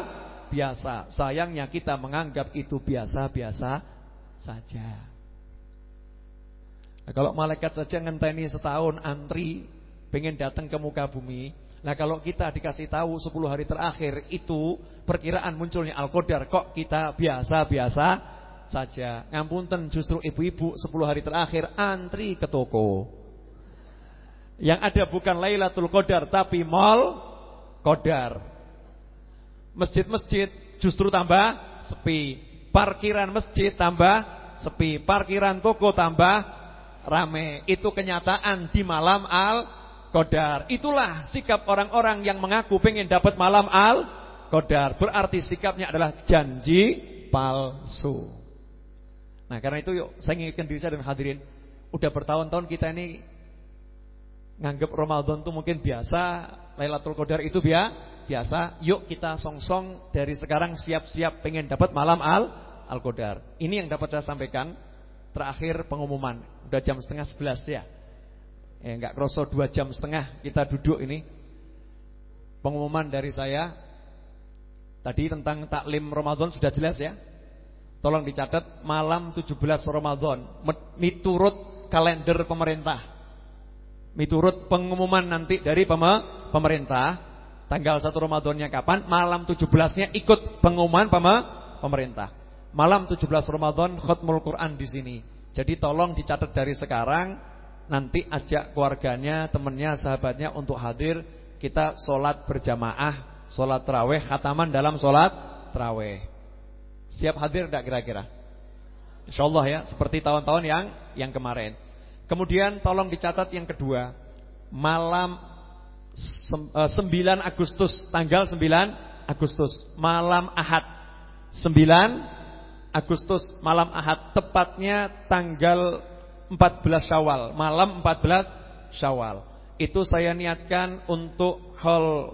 biasa. Sayangnya kita menganggap itu biasa-biasa saja. Nah, kalau malaikat saja ngenteni setahun antri pengen datang ke muka bumi. Nah kalau kita dikasih tahu 10 hari terakhir itu perkiraan munculnya Al-Qadar kok kita biasa-biasa saja. Ngampunten justru ibu-ibu 10 hari terakhir antri ke toko. Yang ada bukan Lailatul Qadar tapi mall Qadar. Masjid-masjid justru tambah sepi. Parkiran masjid tambah sepi. Parkiran toko tambah rame. Itu kenyataan di malam Al-Qadar. Itulah sikap orang-orang yang mengaku pengen dapat malam Al-Qadar. Berarti sikapnya adalah janji palsu. Nah karena itu yuk saya ingatkan diri saya dan hadirin. Udah bertahun-tahun kita ini nganggap Ramadan itu mungkin biasa. Lailatul Qadar itu biasa. Yuk kita song-song dari sekarang siap-siap pengen dapat malam Al-Qadar. Ini yang dapat saya sampaikan terakhir pengumuman. Udah jam setengah sebelas ya. Eh nggak kroso dua jam setengah kita duduk ini. Pengumuman dari saya tadi tentang taklim Ramadan sudah jelas ya. Tolong dicatat malam 17 Ramadan miturut kalender pemerintah. Miturut pengumuman nanti dari pemerintah tanggal 1 Ramadannya kapan, malam 17-nya ikut pengumuman pemerintah. Malam 17 Ramadan khutmul Quran di sini. Jadi tolong dicatat dari sekarang, nanti ajak keluarganya, temannya, sahabatnya untuk hadir. Kita sholat berjamaah, sholat terawih, khataman dalam sholat terawih. Siap hadir tidak kira-kira? Insya Allah ya, seperti tahun-tahun yang yang kemarin. Kemudian tolong dicatat yang kedua, malam 9 eh, Agustus, tanggal 9 Agustus, malam Ahad 9 Agustus malam Ahad tepatnya tanggal 14 Syawal, malam 14 Syawal. Itu saya niatkan untuk hall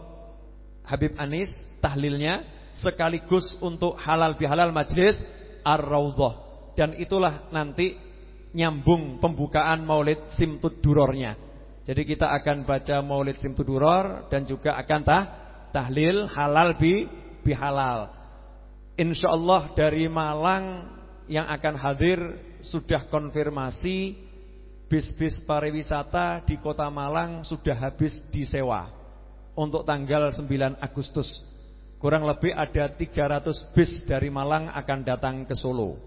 Habib Anis tahlilnya sekaligus untuk halal bihalal majlis Ar-Raudhah dan itulah nanti nyambung pembukaan Maulid Simtud Durornya. Jadi kita akan baca Maulid Simtud Duror dan juga akan tah tahlil halal bi bihalal. Insya Allah dari Malang yang akan hadir sudah konfirmasi bis-bis pariwisata di kota Malang sudah habis disewa untuk tanggal 9 Agustus. Kurang lebih ada 300 bis dari Malang akan datang ke Solo.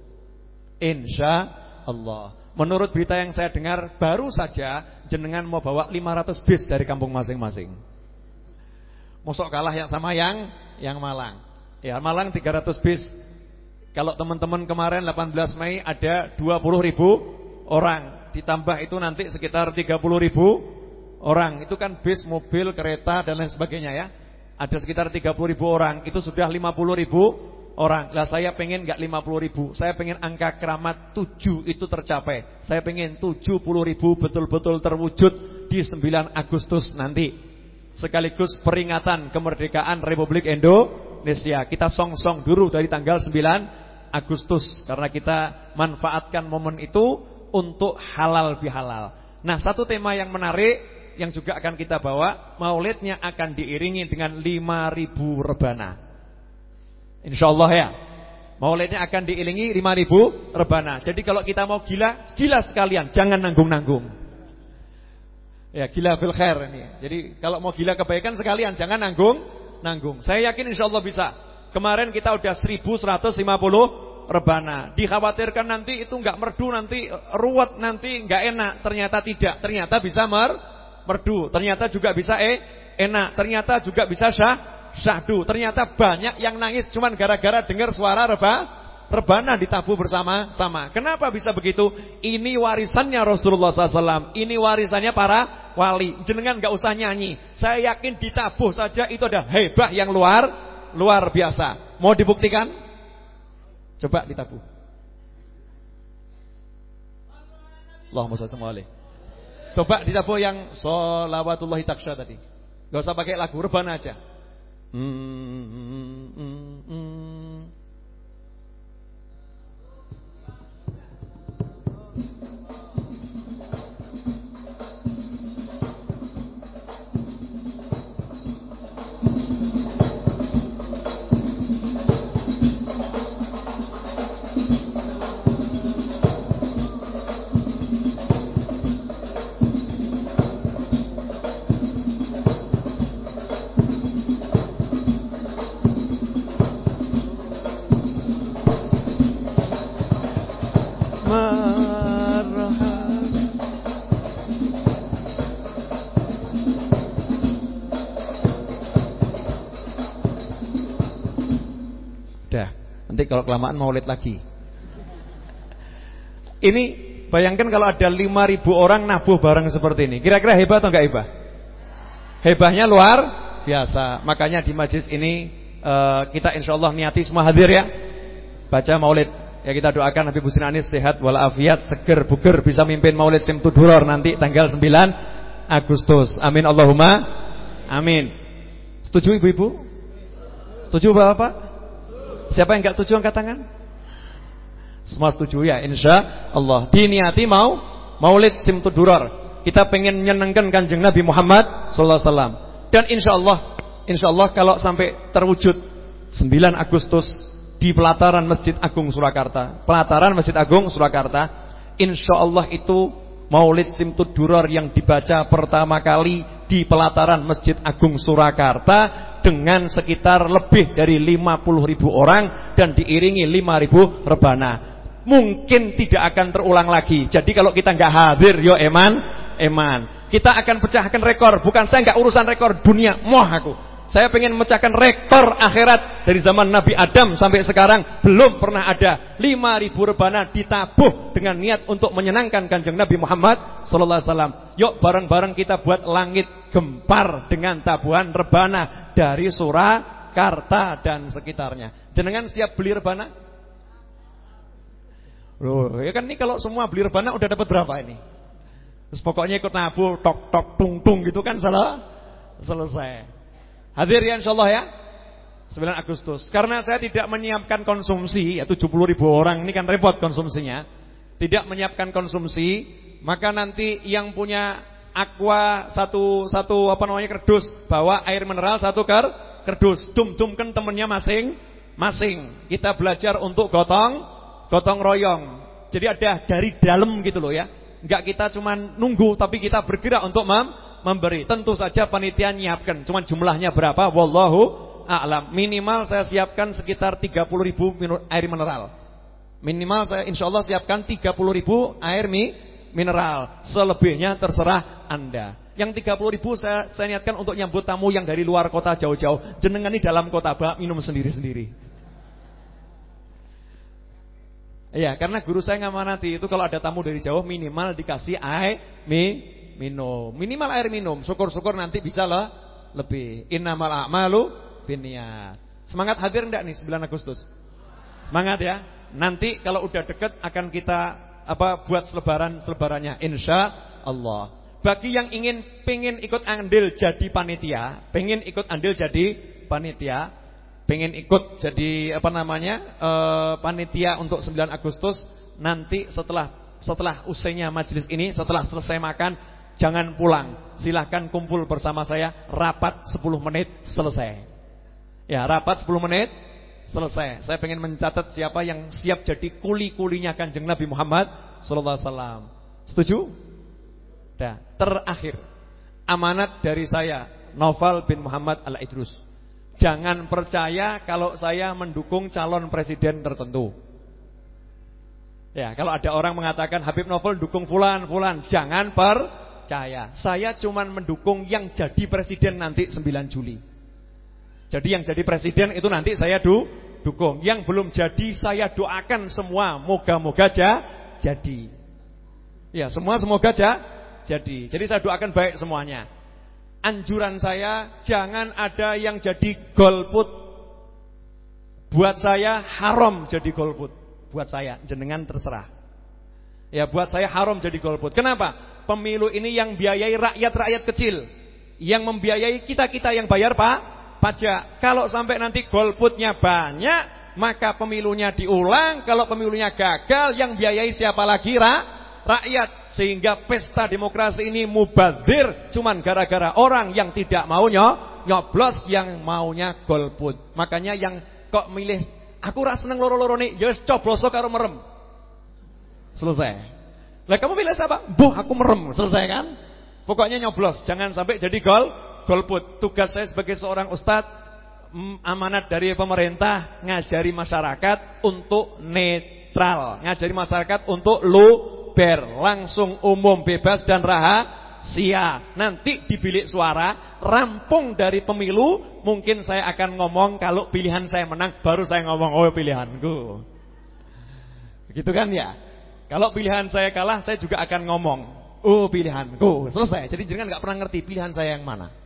Insya Allah. Menurut berita yang saya dengar baru saja jenengan mau bawa 500 bis dari kampung masing-masing. Mosok kalah yang sama yang yang Malang. Ya, Malang 300 bis. Kalau teman-teman kemarin 18 Mei ada 20 ribu orang. Ditambah itu nanti sekitar 30 ribu orang. Itu kan bis, mobil, kereta dan lain sebagainya ya. Ada sekitar 30 ribu orang. Itu sudah 50 ribu orang. Lah saya pengen gak 50 ribu. Saya pengen angka keramat 7 itu tercapai. Saya pengen 70 ribu betul-betul terwujud Di 9 Agustus nanti. Sekaligus peringatan kemerdekaan Republik Indonesia Kita song-song dulu dari tanggal 9 Agustus karena kita manfaatkan momen itu untuk halal bihalal. Nah, satu tema yang menarik yang juga akan kita bawa, maulidnya akan diiringi dengan 5000 rebana. Insyaallah ya. Maulidnya akan diiringi 5000 rebana. Jadi kalau kita mau gila, gila sekalian, jangan nanggung-nanggung. Ya, gila fil khair ini. Jadi kalau mau gila kebaikan sekalian, jangan nanggung, nanggung. Saya yakin insyaallah bisa. Kemarin kita udah 1150 rebana. Dikhawatirkan nanti itu enggak merdu, nanti ruwet, nanti enggak enak. Ternyata tidak. Ternyata bisa mer merdu. Ternyata juga bisa eh enak. Ternyata juga bisa syah syahdu. Ternyata banyak yang nangis cuman gara-gara dengar suara reba rebana ditabu bersama-sama. Kenapa bisa begitu? Ini warisannya Rasulullah SAW. Ini warisannya para wali. Jenengan enggak usah nyanyi. Saya yakin ditabuh saja itu ada hebah yang luar luar biasa. Mau dibuktikan? Coba ditabuh. Allahumma shalli alaihi. Coba ditabuh yang sholawatullahi taksya tadi. Gak usah pakai lagu rebana aja. Hmm, hmm, hmm, hmm. Nanti kalau kelamaan maulid lagi. Ini bayangkan kalau ada 5000 orang nabuh bareng seperti ini. Kira-kira hebat atau enggak hebat? Hebahnya luar biasa. Makanya di majlis ini uh, kita insyaallah niati semua hadir ya. Baca maulid. Ya kita doakan Habib Husin Anis sehat walafiat, seger buger bisa mimpin maulid Simtu Duror nanti tanggal 9 Agustus. Amin Allahumma amin. Setuju ibu-ibu? Setuju Bapak? Siapa yang enggak setuju angkat tangan? Semua setuju ya, insya Allah. Diniati mau Maulid Simtudurar. Kita pengen menyenangkan Kanjeng Nabi Muhammad wasallam. Dan insya Allah, insya Allah kalau sampai terwujud 9 Agustus di pelataran Masjid Agung Surakarta, pelataran Masjid Agung Surakarta, insya Allah itu Maulid Simtudurar yang dibaca pertama kali di pelataran Masjid Agung Surakarta dengan sekitar lebih dari 50 ribu orang dan diiringi 5 ribu rebana. Mungkin tidak akan terulang lagi. Jadi kalau kita nggak hadir, yo eman, eman. Kita akan pecahkan rekor. Bukan saya nggak urusan rekor dunia, moh aku. Saya pengen memecahkan rekor akhirat dari zaman Nabi Adam sampai sekarang belum pernah ada 5000 rebana ditabuh dengan niat untuk menyenangkan Kanjeng Nabi Muhammad sallallahu alaihi wasallam. Yuk bareng-bareng kita buat langit gempar dengan tabuhan rebana dari Surakarta dan sekitarnya. Jenengan siap beli rebana? Loh, ya kan ini kalau semua beli rebana udah dapat berapa ini? Terus pokoknya ikut nabuh tok tok tung tung gitu kan salah selesai. Hadir ya insyaallah ya. 9 Agustus. Karena saya tidak menyiapkan konsumsi, ya 70 ribu orang ini kan repot konsumsinya. Tidak menyiapkan konsumsi, maka nanti yang punya aqua satu satu apa namanya kerdus, bawa air mineral satu ker kerdus, dum-dumkan temennya masing-masing. Kita belajar untuk gotong gotong royong. Jadi ada dari dalam gitu loh ya. Enggak kita cuma nunggu tapi kita bergerak untuk mem memberi. Tentu saja panitia nyiapkan. Cuman jumlahnya berapa? Wallahu a'lam. Minimal saya siapkan sekitar 30 ribu air mineral. Minimal saya insya Allah siapkan 30 ribu air mi mineral. Selebihnya terserah Anda. Yang 30 ribu saya, saya niatkan untuk nyambut tamu yang dari luar kota jauh-jauh. Jenengan ini dalam kota, Pak, minum sendiri-sendiri. Iya, karena guru saya ngamanati itu kalau ada tamu dari jauh minimal dikasih air mi, minum. Minimal air minum. Syukur-syukur nanti bisa lah lebih. Innamal a'malu binniyat. Semangat hadir enggak nih 9 Agustus? Semangat ya. Nanti kalau udah deket akan kita apa buat selebaran-selebarannya insya Allah. Bagi yang ingin pengen ikut andil jadi panitia, pengen ikut andil jadi panitia, pengen ikut jadi apa namanya e, panitia untuk 9 Agustus nanti setelah setelah usainya majelis ini setelah selesai makan jangan pulang. Silahkan kumpul bersama saya. Rapat 10 menit selesai. Ya rapat 10 menit selesai. Saya pengen mencatat siapa yang siap jadi kuli-kulinya kanjeng Nabi Muhammad sallallahu alaihi wasallam. Setuju? Dah. Terakhir. Amanat dari saya Novel bin Muhammad Al-Idrus. Jangan percaya kalau saya mendukung calon presiden tertentu. Ya, kalau ada orang mengatakan Habib Novel dukung fulan, fulan, jangan percaya. Saya cuma mendukung yang jadi presiden nanti 9 Juli. Jadi yang jadi presiden itu nanti saya du dukung. Yang belum jadi saya doakan semua moga-moga jadi. Ya, semua semoga jadi. Jadi saya doakan baik semuanya anjuran saya jangan ada yang jadi golput. Buat saya haram jadi golput. Buat saya jenengan terserah. Ya buat saya haram jadi golput. Kenapa? Pemilu ini yang biayai rakyat-rakyat kecil. Yang membiayai kita-kita yang bayar pak pajak. Kalau sampai nanti golputnya banyak, maka pemilunya diulang. Kalau pemilunya gagal, yang biayai siapa lagi? Ra? rakyat sehingga pesta demokrasi ini mubazir cuman gara-gara orang yang tidak mau nyoblos yang maunya golput. Makanya yang kok milih aku rasa seneng loro-loro nih, ya cobloso karo merem. Selesai. Lah kamu pilih siapa? Buh, aku merem. Selesai kan? Pokoknya nyoblos, jangan sampai jadi gol golput. Tugas saya sebagai seorang ustadz amanat dari pemerintah ngajari masyarakat untuk netral, ngajari masyarakat untuk lu ber, langsung umum bebas dan rahasia. Nanti di bilik suara, rampung dari pemilu, mungkin saya akan ngomong kalau pilihan saya menang, baru saya ngomong oh pilihanku. Gitu kan ya? Kalau pilihan saya kalah, saya juga akan ngomong oh pilihanku. Selesai. Jadi jangan nggak pernah ngerti pilihan saya yang mana.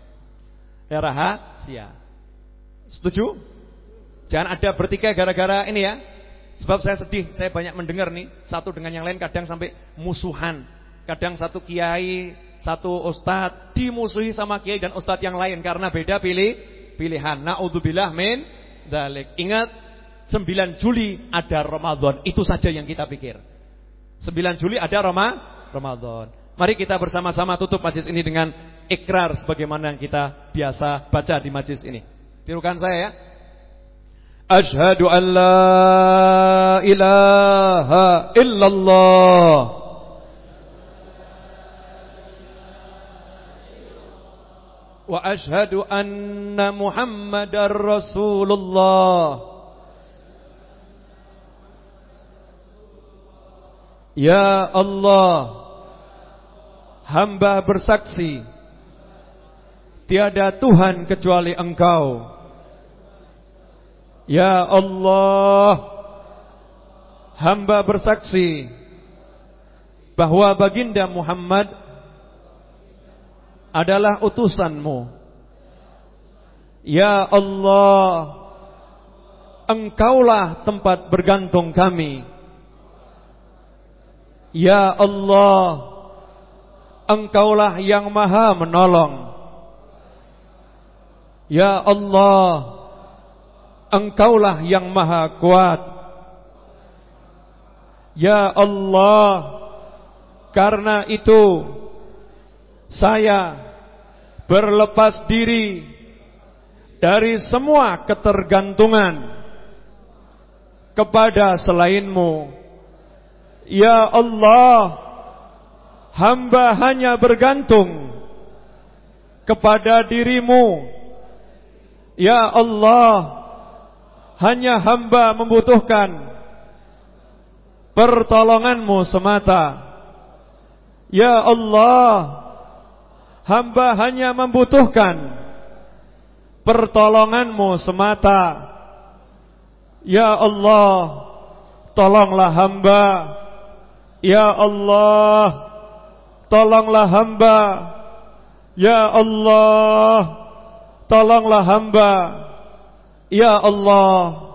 Ya rahasia. Setuju? Jangan ada bertikai gara-gara ini ya. Sebab saya sedih, saya banyak mendengar nih satu dengan yang lain kadang sampai musuhan. Kadang satu kiai, satu ustadz dimusuhi sama kiai dan ustadz yang lain karena beda pilih pilihan. Naudzubillah min dalik. Ingat 9 Juli ada Ramadan. Itu saja yang kita pikir. 9 Juli ada Roma, Ramadan. Mari kita bersama-sama tutup majlis ini dengan ikrar sebagaimana yang kita biasa baca di majlis ini. Tirukan saya ya. Ashhadu an la ilaha illallah. Wa ashhadu anna Muhammadar Rasulullah. Ya Allah, hamba bersaksi Tiada Tuhan kecuali Engkau. Ya Allah Hamba bersaksi Bahwa baginda Muhammad Adalah utusanmu. Ya Allah Engkaulah tempat bergantung kami. Ya Allah Engkaulah yang maha menolong Ya Allah Engkaulah yang maha kuat. Ya Allah Karena itu Saya Berlepas diri Dari semua ketergantungan Kepada selainmu. Ya Allah Hamba hanya bergantung Kepada dirimu Ya Allah hanya hamba membutuhkan pertolonganmu semata. Ya Allah, hamba hanya membutuhkan pertolonganmu semata. Ya Allah, Tolonglah hamba Ya Allah Tolonglah hamba Ya Allah Tolonglah hamba. Ya Allah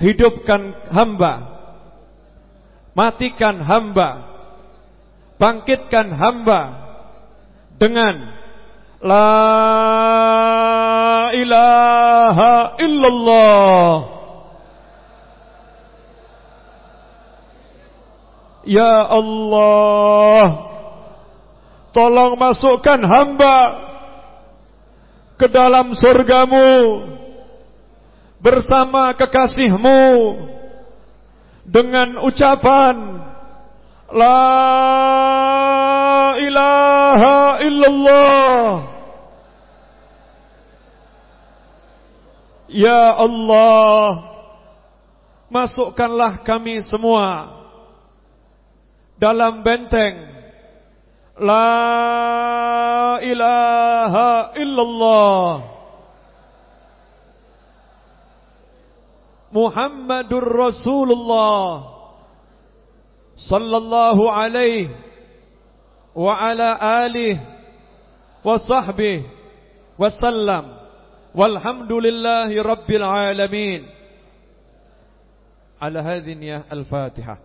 Hidupkan hamba. Matikan hamba. Bangkitkan hamba Dengan La ilaha illallah. Ya Allah Tolong masukkan hamba Ke dalam surgamu Bersama kekasihmu Dengan ucapan La ilaha illallah. Ya Allah Masukkanlah kami semua Dalam benteng لا إله إلا الله. محمد رسول الله صلى الله عليه وعلى آله وصحبه وسلم. والحمد لله رب العالمين. على هذه الفاتحة.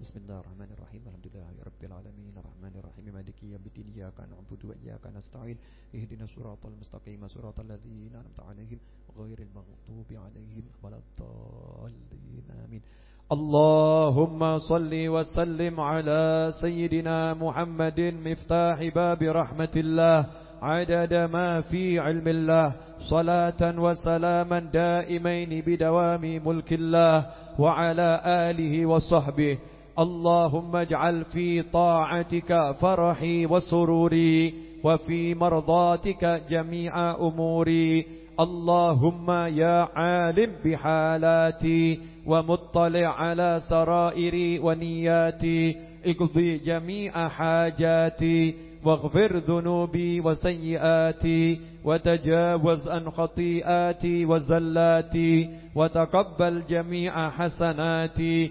بسم الله الرحمن الرحيم wa iyyaka nasta'in Ihdinas siratal mustaqim Siratal ladzina an'amta 'alaihim ghairil maghdubi 'alaihim waladdallin Amin اللهم صل وسلم على سيدنا محمد مفتاح باب رحمة الله عدد ما في علم الله صلاة وسلاما دائمين بدوام ملك الله وعلى آله وصحبه. اللهم اجعل في طاعتك فرحي وسروري. وفي مرضاتك جميع أموري. اللهم يا عالم بحالاتي ومطلع على سرائري ونياتي. اقضي جميع حاجاتي واغفر ذنوبي وسيئاتي وتجاوز عن خطيئاتي وزلاتي وتقبل جميع حسناتي.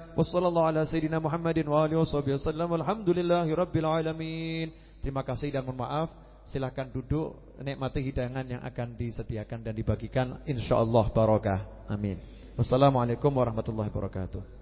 Wassallallahu ala Muhammadin wa alihi washabihi wasallam. Alhamdulillahirabbil alamin. Terima kasih dan mohon maaf. Duduk nikmati hidangan yang akan disediakan dan dibagikan insyaallah barokah. Amin. Wassalamualaikum warahmatullahi wabarakatuh.